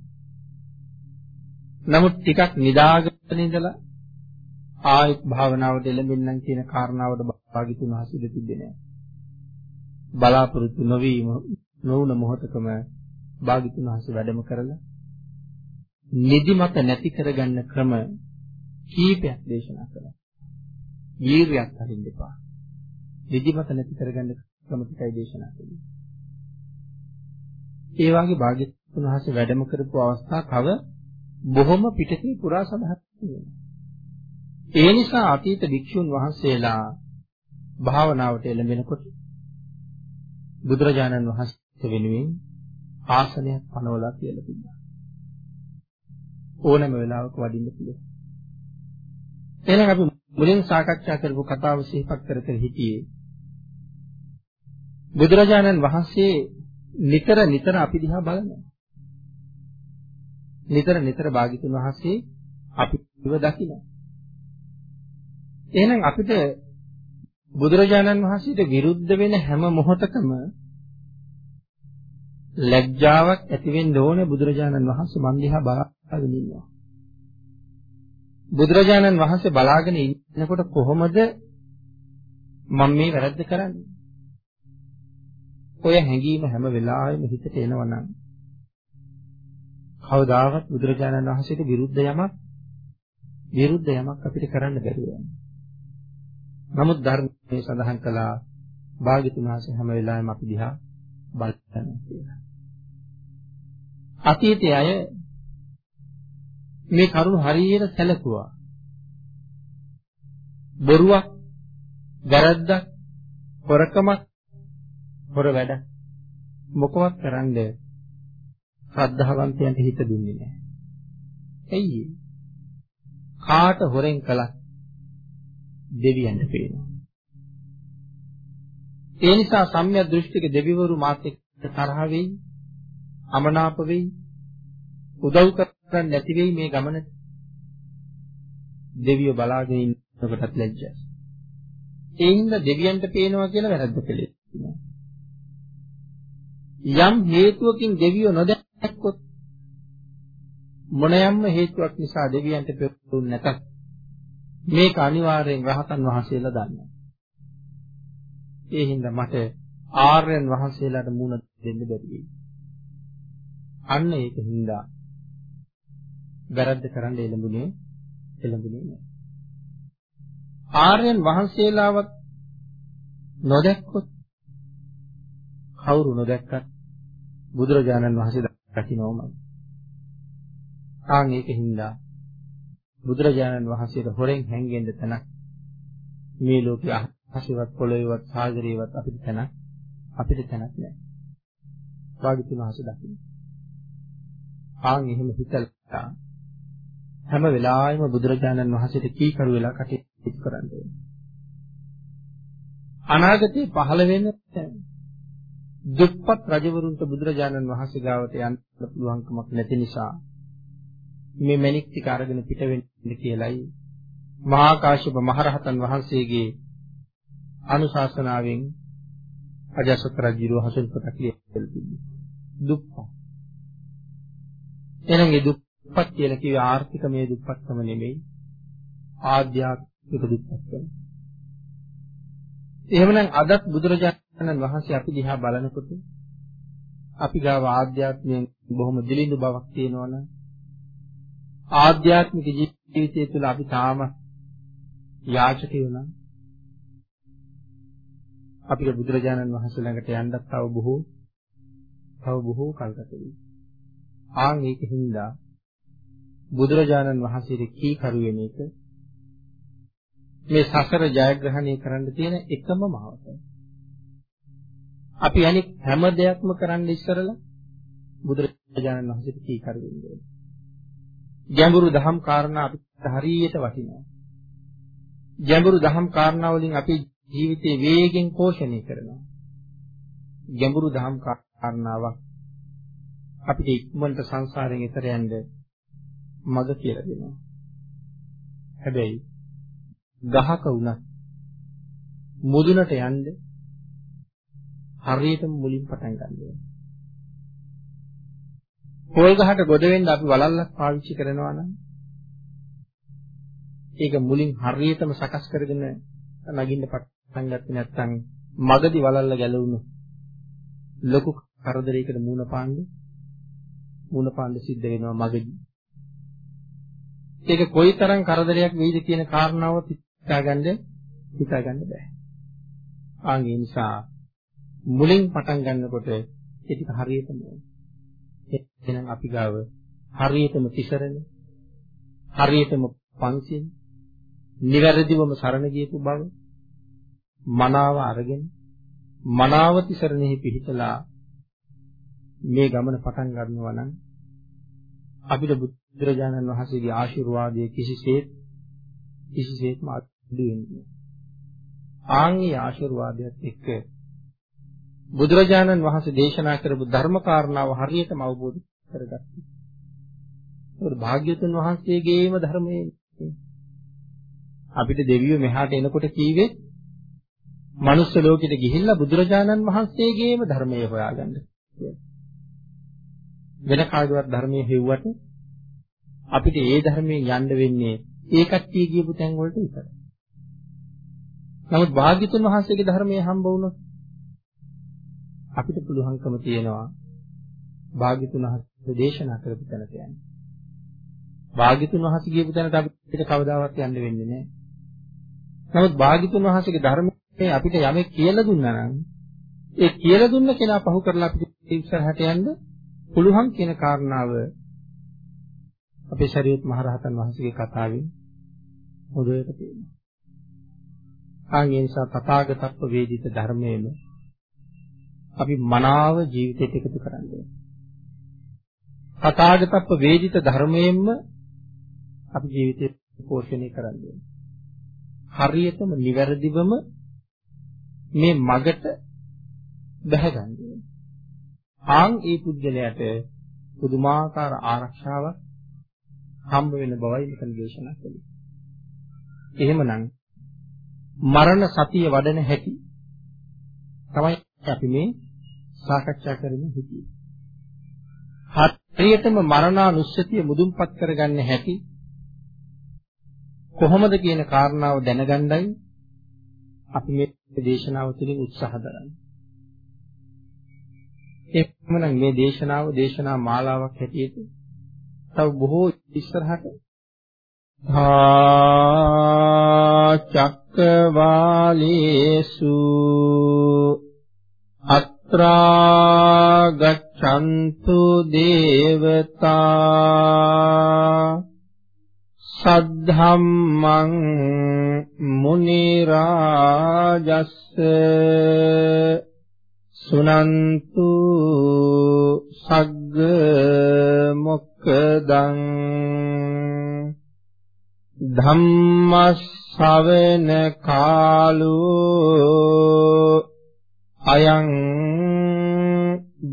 නමුත් ටිකක් නිදාගෙන ඉඳලා ආයෙත් භාවනාවට එළඹෙන්නම් කියන කාරණාවට භාගිතුන් වහන්සේ දෙතිබ්බේ නෑ. බලාපොරොත්තු නොවීම නොවුන මොහොතකම භාග්‍යතුන් වහන්සේ වැඩම කරලා නිදිමත නැති කරගන්න ක්‍රම කීපයක් දේශනා කළා. වීරියක් හරින්න එපා. නිදිමත නැති කරගන්න ක්‍රම ටිකයි දේශනා කළේ. ඒ වගේ භාග්‍යතුන් වහන්සේ වැඩම කරපු අවස්ථා තව බොහොම පිටකේ පුරා සඳහන් වෙනවා. ඒ නිසා අතීත භික්ෂුන් වහන්සේලා භාවනාවට එළඹෙනකොට බුදුරජාණන් වහන්සේ වෙනුවෙන් ආසනයක් පනවලා කියලා තිබ්බා. ඕනෑම වෙලාවක වඩින්න පුළුවන්. එහෙනම් අපි මුලින් සාකච්ඡා කරපු කතාව සිහිපත් කර කර හිටියේ බුදුරජාණන් වහන්සේ නිතර නිතර අපි දිහා බලනවා. නිතර නිතර භාග්‍යතුන් වහන්සේ අපිව දකිනවා. එහෙනම් අපිට බුදුරජාණන් වහන්සේට විරුද්ධ වෙන හැම මොහොතකම ලැජ්ජාවක් ඇති වෙන්න ඕනේ බුදුරජාණන් වහන්සේ මන් දිහා බලාගෙන ඉන්නවා. බුදුරජාණන් වහන්සේ බලාගෙන ඉන්නකොට කොහොමද මම මේ වැරද්ද කරන්නේ? ඔය හැඟීම හැම වෙලාවෙම හිතට එනවනම් කවදාවත් බුදුරජාණන් වහන්සේට විරුද්ධ යමක් විරුද්ධ යමක් අපිට කරන්න බැරි වෙනවා. නමුත් ධර්මයේ සඳහන් කළා භාග්‍යතුන් වහන්සේ හැම වෙලාවෙම අපි දිහා බලනවා කියලා. අතීතයේ අය මේ කරුණ හරියට සැලකුවා. බොරුවක්, වැරද්දක්, හොරකමක්, හොර වැඩ මොකවත් කරන්නේ ශ්‍රද්ධාවන්තයන්ට හිත දුන්නේ නැහැ. ඇයි කාට හොරෙන් කළත් දෙවියන්ට පේනවා. ඒ නිසා සම්‍යක් දෘෂ්ටික දෙවිවරු මාත් එක්ක තරහ වෙයි, අමනාප වෙයි, උදව් කරන්නේ නැති වෙයි මේ ගමනට. දෙවියෝ බලාගෙන ඉන්නකොටත් ලැජ්ජයි. ඒ හින්දා දෙවියන්ට පේනවා කියලා වැරද්ද කළේ. යම් හේතුවකින් දෙවියෝ නොදැක්කොත් මොනයම්ම හේතුවක් නිසා දෙවියන්ට පෙරුන්නේ නැතත් මේක අනිවාර්යෙන් රහතන් වහන්සේලා දන්නවා. ඒ හින්දා මට ආර්යයන් වහන්සේලාට මුණ දෙන්න බැරි වෙයි. අන්න ඒක හින්දා වැරද්ද කරන්න එළඹුණේ එළඹුණේ නෑ. ආර්යයන් වහන්සේලාවත් නොදැක්කොත් කවුරු නොදැක්කත් බුදුරජාණන් වහන්සේ දකින්නෝමයි. ආන් ඒකින්ද බුදුරජාණන් වහන්සේට හොරෙන් හැංගෙන්න තැනක් මේ ලෝකයේ අහසෙවත් පොළොවේවත් සාගරේවත් අපිට තැනක් අපිට තැනක් නැහැ. වාග්තුන් වහන්සේ දකින්න. ආන් එහෙම හිතලා හැම වෙලාවෙම බුදුරජාණන් වහන්සේට කීකරු වෙලා කටයුතු කරන්න ඕනේ. අනාගතේ පහළ වෙන දුප්පත් රජවරුන්ට බුදුරජාණන් වහන්සේ ගාවට යන්න පුළුවන්කමක් නැති නිසා මේ මණික් ටික අරගෙන පිට වෙන්න කියලයි මහා කාශ්‍යප මහරහතන් වහන්සේගේ අනුශාසනාවෙන් අජාසත් රජුව හසුරුවපත් කියලා තිබුණා. දුප්පත්. එහෙනම් මේ දුප්පත් කියලා කිව්වේ ආර්ථික මේ දුප්පත්කම නෙමෙයි ආධ්‍යාත්මික දුප්පත්කම. එහෙමනම් අදත් බුදුරජාණන් වහන්සේ අපි දිහා බලනකොට අපි ගාව ආධ්‍යාත්මයෙන් බොහොම දිලිඳු බවක් තියෙනවනම් ආධ්‍යාත්මික ජීවිතය තුළ අපි තාම යාචකයෝ නම් අපිට බුදුරජාණන් වහන්සේ ළඟට යන්නත් තව බොහෝ තව බොහෝ කල් ගත වෙයි. ආන් ඒකින්ද බුදුරජාණන් වහන්සේට කී කරු වෙන එක මේ සසර ජයග්‍රහණය කරන්න තියෙන එකම මාවත. අපි අනික හැම දෙයක්ම කරන්න ඉස්සරලා බුදුරජාණන් වහන්සේට කී කරු වෙන්නේ. ගැඹුරු දහම් කාරණා අපිට හරියට වටිනවා. ගැඹුරු දහම් කාරණා වලින් අපේ ජීවිතේ වේගෙන් පෝෂණය කරනවා. ගැඹුරු දහම් කාරණාවක් අපිට ඉක්මනට සංසාරයෙන් එතර යන්න මඟ කියලා දෙනවා. හැබැයි ගහක වුණත් මුදුනට යන්න හරියටම මුලින් පටන් ගන්න ඕනේ. පොල් ගහට ගොඩ වෙන්න අපි වලල්ලක් පාවිච්චි කරනවා නම් ඒක මුලින් හරියටම සකස් කරගෙන නගින්න පටන් ගත්තේ නැත්නම් මගදී වලල්ල ගැලවුණු ලොකු කරදරයකට මුණ පාන්න මුණ පාන්න සිද්ධ වෙනවා මගදී. ඒක කොයිතරම් කරදරයක් වෙයිද කියන කාරණාව හිතාගන්න හිතාගන්න බෑ. ආන් ඒ නිසා මුලින් පටන් ගන්නකොට ඒ ටික හරියටම එහෙනම් අපි ගාව හරියටම තිසරණ හරියටම පංචින් නිවැරදිවම සරණ ගියපු බව මනාව අරගෙන මනාව තිසරණෙහි පිහිටලා මේ ගමන පටන් ගන්නවා නම් අපිට බුදුරජාණන් වහන්සේගේ ආශිර්වාදය කිසිසේත් කිසිසේත්ම අඩු වෙන්නේ ආන්ගේ ආශිර්වාදයත් එක්ක බුදුරජාණන් වහන්සේ දේශනා කරපු ධර්ම කාරණාව හරියටම අවබෝධ කරගත්තා. ඒක භාග්‍යතුන් වහන්සේගේම ධර්මයේ අපිට දෙවියෝ මෙහාට එනකොට කීවේ මනුස්ස ලෝකෙට ගිහිල්ලා බුදුරජාණන් වහන්සේගේම ධර්මයේ හොයාගන්න. වෙන කාගේවත් ධර්මයේ හෙව්වට අපිට ඒ ධර්මයෙන් යන්න වෙන්නේ ඒ කට්ටිය කියපු තැන් වලට විතරයි. නමුත් වාග්යතුන් වහන්සේගේ ධර්මයේ හම්බ වුණොත් අපිට පුළුවන්කම තියෙනවා වාග්යතුන් වහන්සේ දේශනා කරපු තැනට යන්න. වාග්යතුන් වහන්සේ කියපු තැනට අපිට කවදාවත් යන්න වෙන්නේ නැහැ. නමුත් වාග්යතුන් වහන්සේගේ ධර්මයේ අපිට යමෙක් කියලා දුන්නා නම් ඒ කියලා දුන්න කෙනා පහු කරලා අපිට ඉස්සරහට යන්න පුළුවන් කියන කාරණාව අපේ ශරීරත් මහරහතන් වහන්සේගේ කතාවෙන් හොඳට තේරෙනවා. ආන්ගේ නිසා තථාගතත්ව වේදිත ධර්මයේම අපි මනාව ජීවිතයට එකතු කරන්න ඕනේ. තථාගතත්ව වේදිත ධර්මයෙන්ම අපි ජීවිතය පෝෂණය කරන්න ඕනේ. හරියටම නිවැරදිවම මේ මගට බැහැ ගන්න ඕනේ. ආන් ඒ පුද්ගලයාට පුදුමාකාර ආරක්ෂාවක් හම්බ වෙන බවයි මෙතන දේශනා කළේ. එහෙමනම් මරණ සතිය වඩන හැටි තමයි අපි මේ සාකච්ඡා කරමින් හිටියේ. හරියටම මරණානුස්සතිය මුදුන්පත් කරගන්න හැටි කොහොමද කියන කාරණාව දැනගන්නයි අපි මේ දේශනාව තුළින් උත්සාහ දරන්නේ. එhmenan මේ දේශනාව දේශනා මාලාවක් හැටියට තව බොහෝ ඉස්සරහට චක්කවාලේසු අත්‍රා ගච්ඡන්තු දේවතා සද්ධම්මං මුනි රාජස්ස සුනන්තු සග්ග මොක්කදං ධම්මස්සවෙන කාලෝ අයං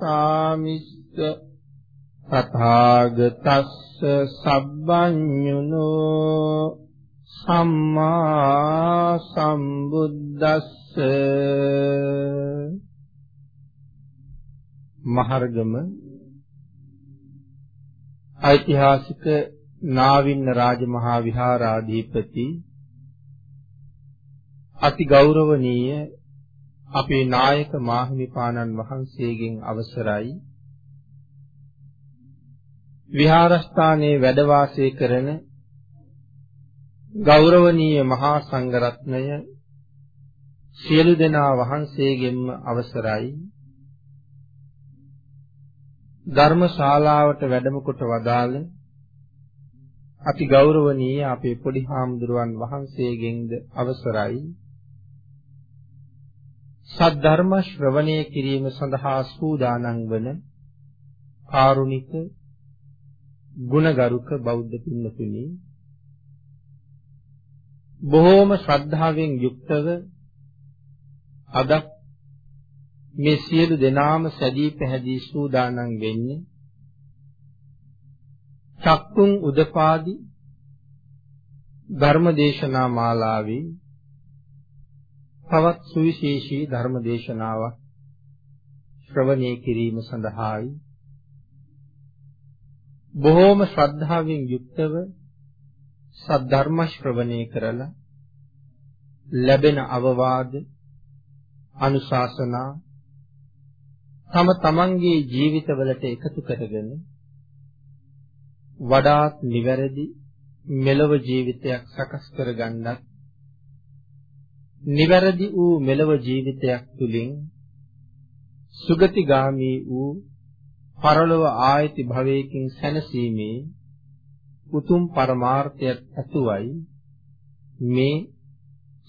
ධම්මස්සාමිස්ස තථාගතස්ස සබ්බඤුනෝ සම්මා සම්බුද්දස්ස. මහර්ගම ඓතිහාසික නාවින්න රාජමහා විහාරාධිපති අති ගෞරවනීය අපේ නායක මාහිමිපාණන් වහන්සේගෙන් අවසරයි. විහාරස්ථානයේ වැඩ වාසය කරන ගෞරවනීය මහා සංඝරත්නය සියලු දෙනා වහන්සේගෙන්ම අවසරයි. ධර්මශාලාවට වැඩම කොට වදාළ අති ගෞරවනීය අපේ පොඩි හාමුදුරුවන් වහන්සේගෙන්ද අවසරයි. සද්ධර්ම ශ්‍රවණය කිරීම සඳහා සූදානම් වන කාරුණික ගුණගරුක බෞද්ධ පින්නතුනි බොහෝම ශ්‍රද්ධාවෙන් යුක්තව අද මේ සියලු දෙනාම සැදී පැහැදී සූදානම් වෙන්නේ චක්කුන් උදපාදි ධර්මදේශනා මාලාවේ තවත් සුවිශේෂී ධර්මදේශනාවක් ශ්‍රවණය කිරීම සඳහායි. බොහෝම ශ්‍රද්ධාවෙන් යුක්තව සද්ධර්ම ශ්‍රවණය කරලා ලැබෙන අවවාද අනුශාසනා තම තමන්ගේ ජීවිතවලට එකතු කරගෙන වඩාත් නිවැරදි මෙලව ජීවිතයක් සකස් කරගන්නත් නිවැරදි වූ මෙලව ජීවිතයක් තුලින් සුගතිගාමී වූ පරලොව ආයති භවයකින් සැනසීමේ උතුම් පරමාර්ථයක් ඇතුවයි මේ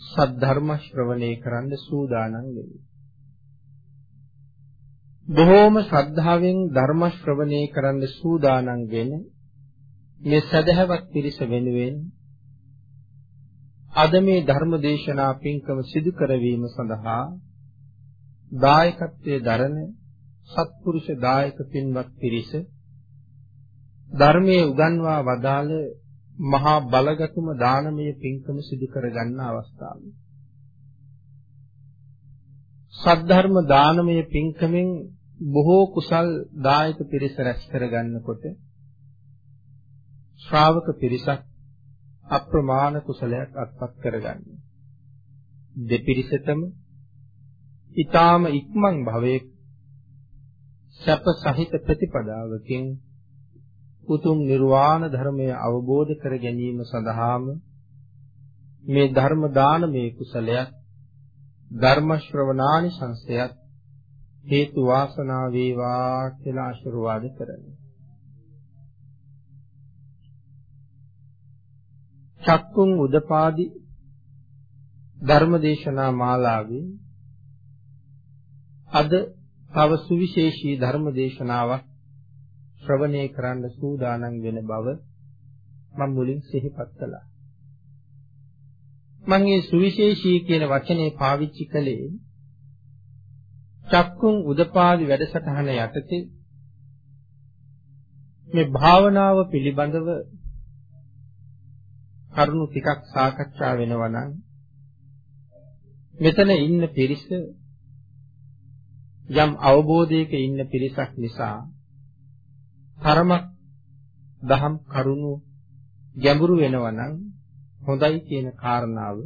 සද්ධර්ම ශ්‍රවණය කරන්න සූදානම් වෙන්නේ. බොහෝම ශ්‍රද්ධාවෙන් ධර්ම ශ්‍රවණය කරන්න සූදානම් වෙන මේ සදහවත් පිරිස වෙනුවෙන් අද මේ ධර්ම දේශනා පින්කම සිදු කරවීම සඳහා දායකත්වයේ දරන සත්පුරුෂ දායක පින්වත් පිරිස ධර්මයේ උගන්වා වදාළ මහා බලගතුම දානමය පින්කම සිදු කරගන්න අවස්ථාව. සද්ධර්ම දානමය පින්කමෙන් බොහෝ කුසල් දායක පිරිස රැස් කරගන්නකොට ශ්‍රාවක පිරිසක් අප්‍රමාණ කුසලයක් අත්පත් කරගන්නේ. දෙපිරිසතම ඊටාම ඉක්මන් භවයේ සැප සහිත ප්‍රතිපදාවකින් උතුම් නිර්වාණ ධර්මය අවබෝධ කර ගැනීම සඳහාම මේ ධර්ම දානමේ කුසලයක් ධර්ම ශ්‍රවණානි සංසයත් හේතු වාසනා වේවා කියලා ආශිර්වාද කරමි. චක්කුන් උදපාදි ධර්මදේශනා මාලාවේ අද තව සුවිශේෂී ධර්ම දේශනාවක් ශ්‍රවණය කරන්න සූදානම් වෙන බව මම මුලින් සිහිපත් කළා. මම මේ සුවිශේෂී කියන වචනේ පාවිච්චි කළේ චක්කුන් උදපාදි වැඩසටහන යටතේ මේ භාවනාව පිළිබඳව කරුණු ටිකක් සාකච්ඡා වෙනවා නම් මෙතන ඉන්න පිරිස යම් අවබෝධයක ඉන්න පිරිසක් නිසා තරමක් දහම් කරුණු ගැඹුරු වෙනවා නම් හොඳයි කියන කාරණාව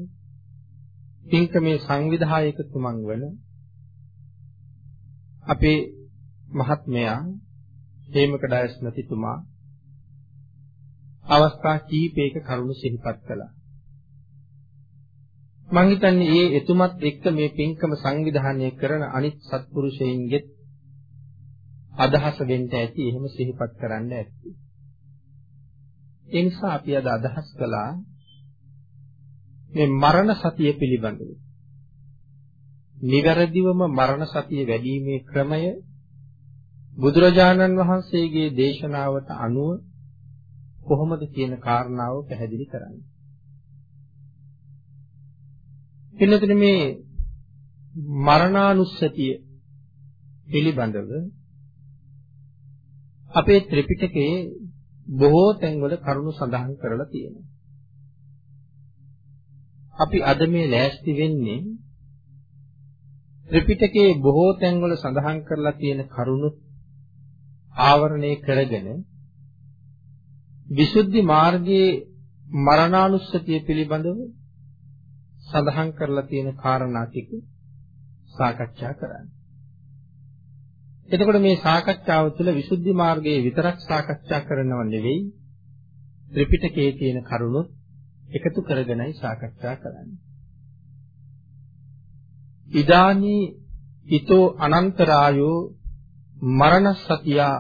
පින්කමේ සංවිධායකතුමන් වන අපේ මහත්මයා හේමක ඩයස්මතිතුමා අවස්ථා කීපයක කරුණු සිහිපත් කළා. මං හිතන්නේ මේ එතුමත් එක්ක මේ පින්කම සංවිධානය කරන අනිත් සත්පුරුෂයින්ගෙත් අදහස වෙන්න ඇති එහෙම සිහිපත් කරන්න ඇති. ඒ නිසා අපි අද අදහස් කළා මේ මරණ සතිය පිළිබඳව. නිවැරදිවම මරණ සතිය වැඩිීමේ ක්‍රමය බුදුරජාණන් වහන්සේගේ දේශනාවට අනුව කොහොමද කියන කාරණාව පැහැදිලි කරන්නේ. එන්නතර මේ මරණානුස්සතිය පිළිබඳව අපේ ත්‍රිපිටකයේ බොහෝ තැන්වල කරුණු සඳහන් කරලා තියෙනවා. අපි අද මේ ලෑස්ති වෙන්නේ ත්‍රිපිටකයේ බොහෝ තැන්වල සඳහන් කරලා තියෙන කරුණු ආවරණය කරගෙන විසුද්ධි මාර්ගයේ මරණානුස්සතිය පිළිබඳව සඳහන් කරලා තියෙන කාරණා ටික සාකච්ඡා කරන්න. එතකොට මේ සාකච්ඡාව තුළ විසුද්ධි මාර්ගයේ විතරක් සාකච්ඡා කරනව නෙවෙයි ත්‍රිපිටකයේ තියෙන කරුණු එකතු කරගෙනයි සාකච්ඡා කරන්නේ. ඉදානි ඊතෝ අනන්තරායෝ මරණසතියා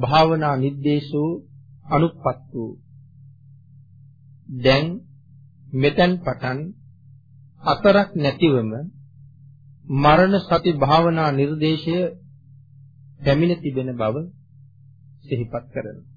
භාවනා නිද්දේශෝ අනුප්පත්තු දැන් මෙතෙන් පටන් අතරක් නැතිවම මරණ සති භාවනා නිර්දේශය පැමිණ තිබෙන බව සිහිපත් කරනවා.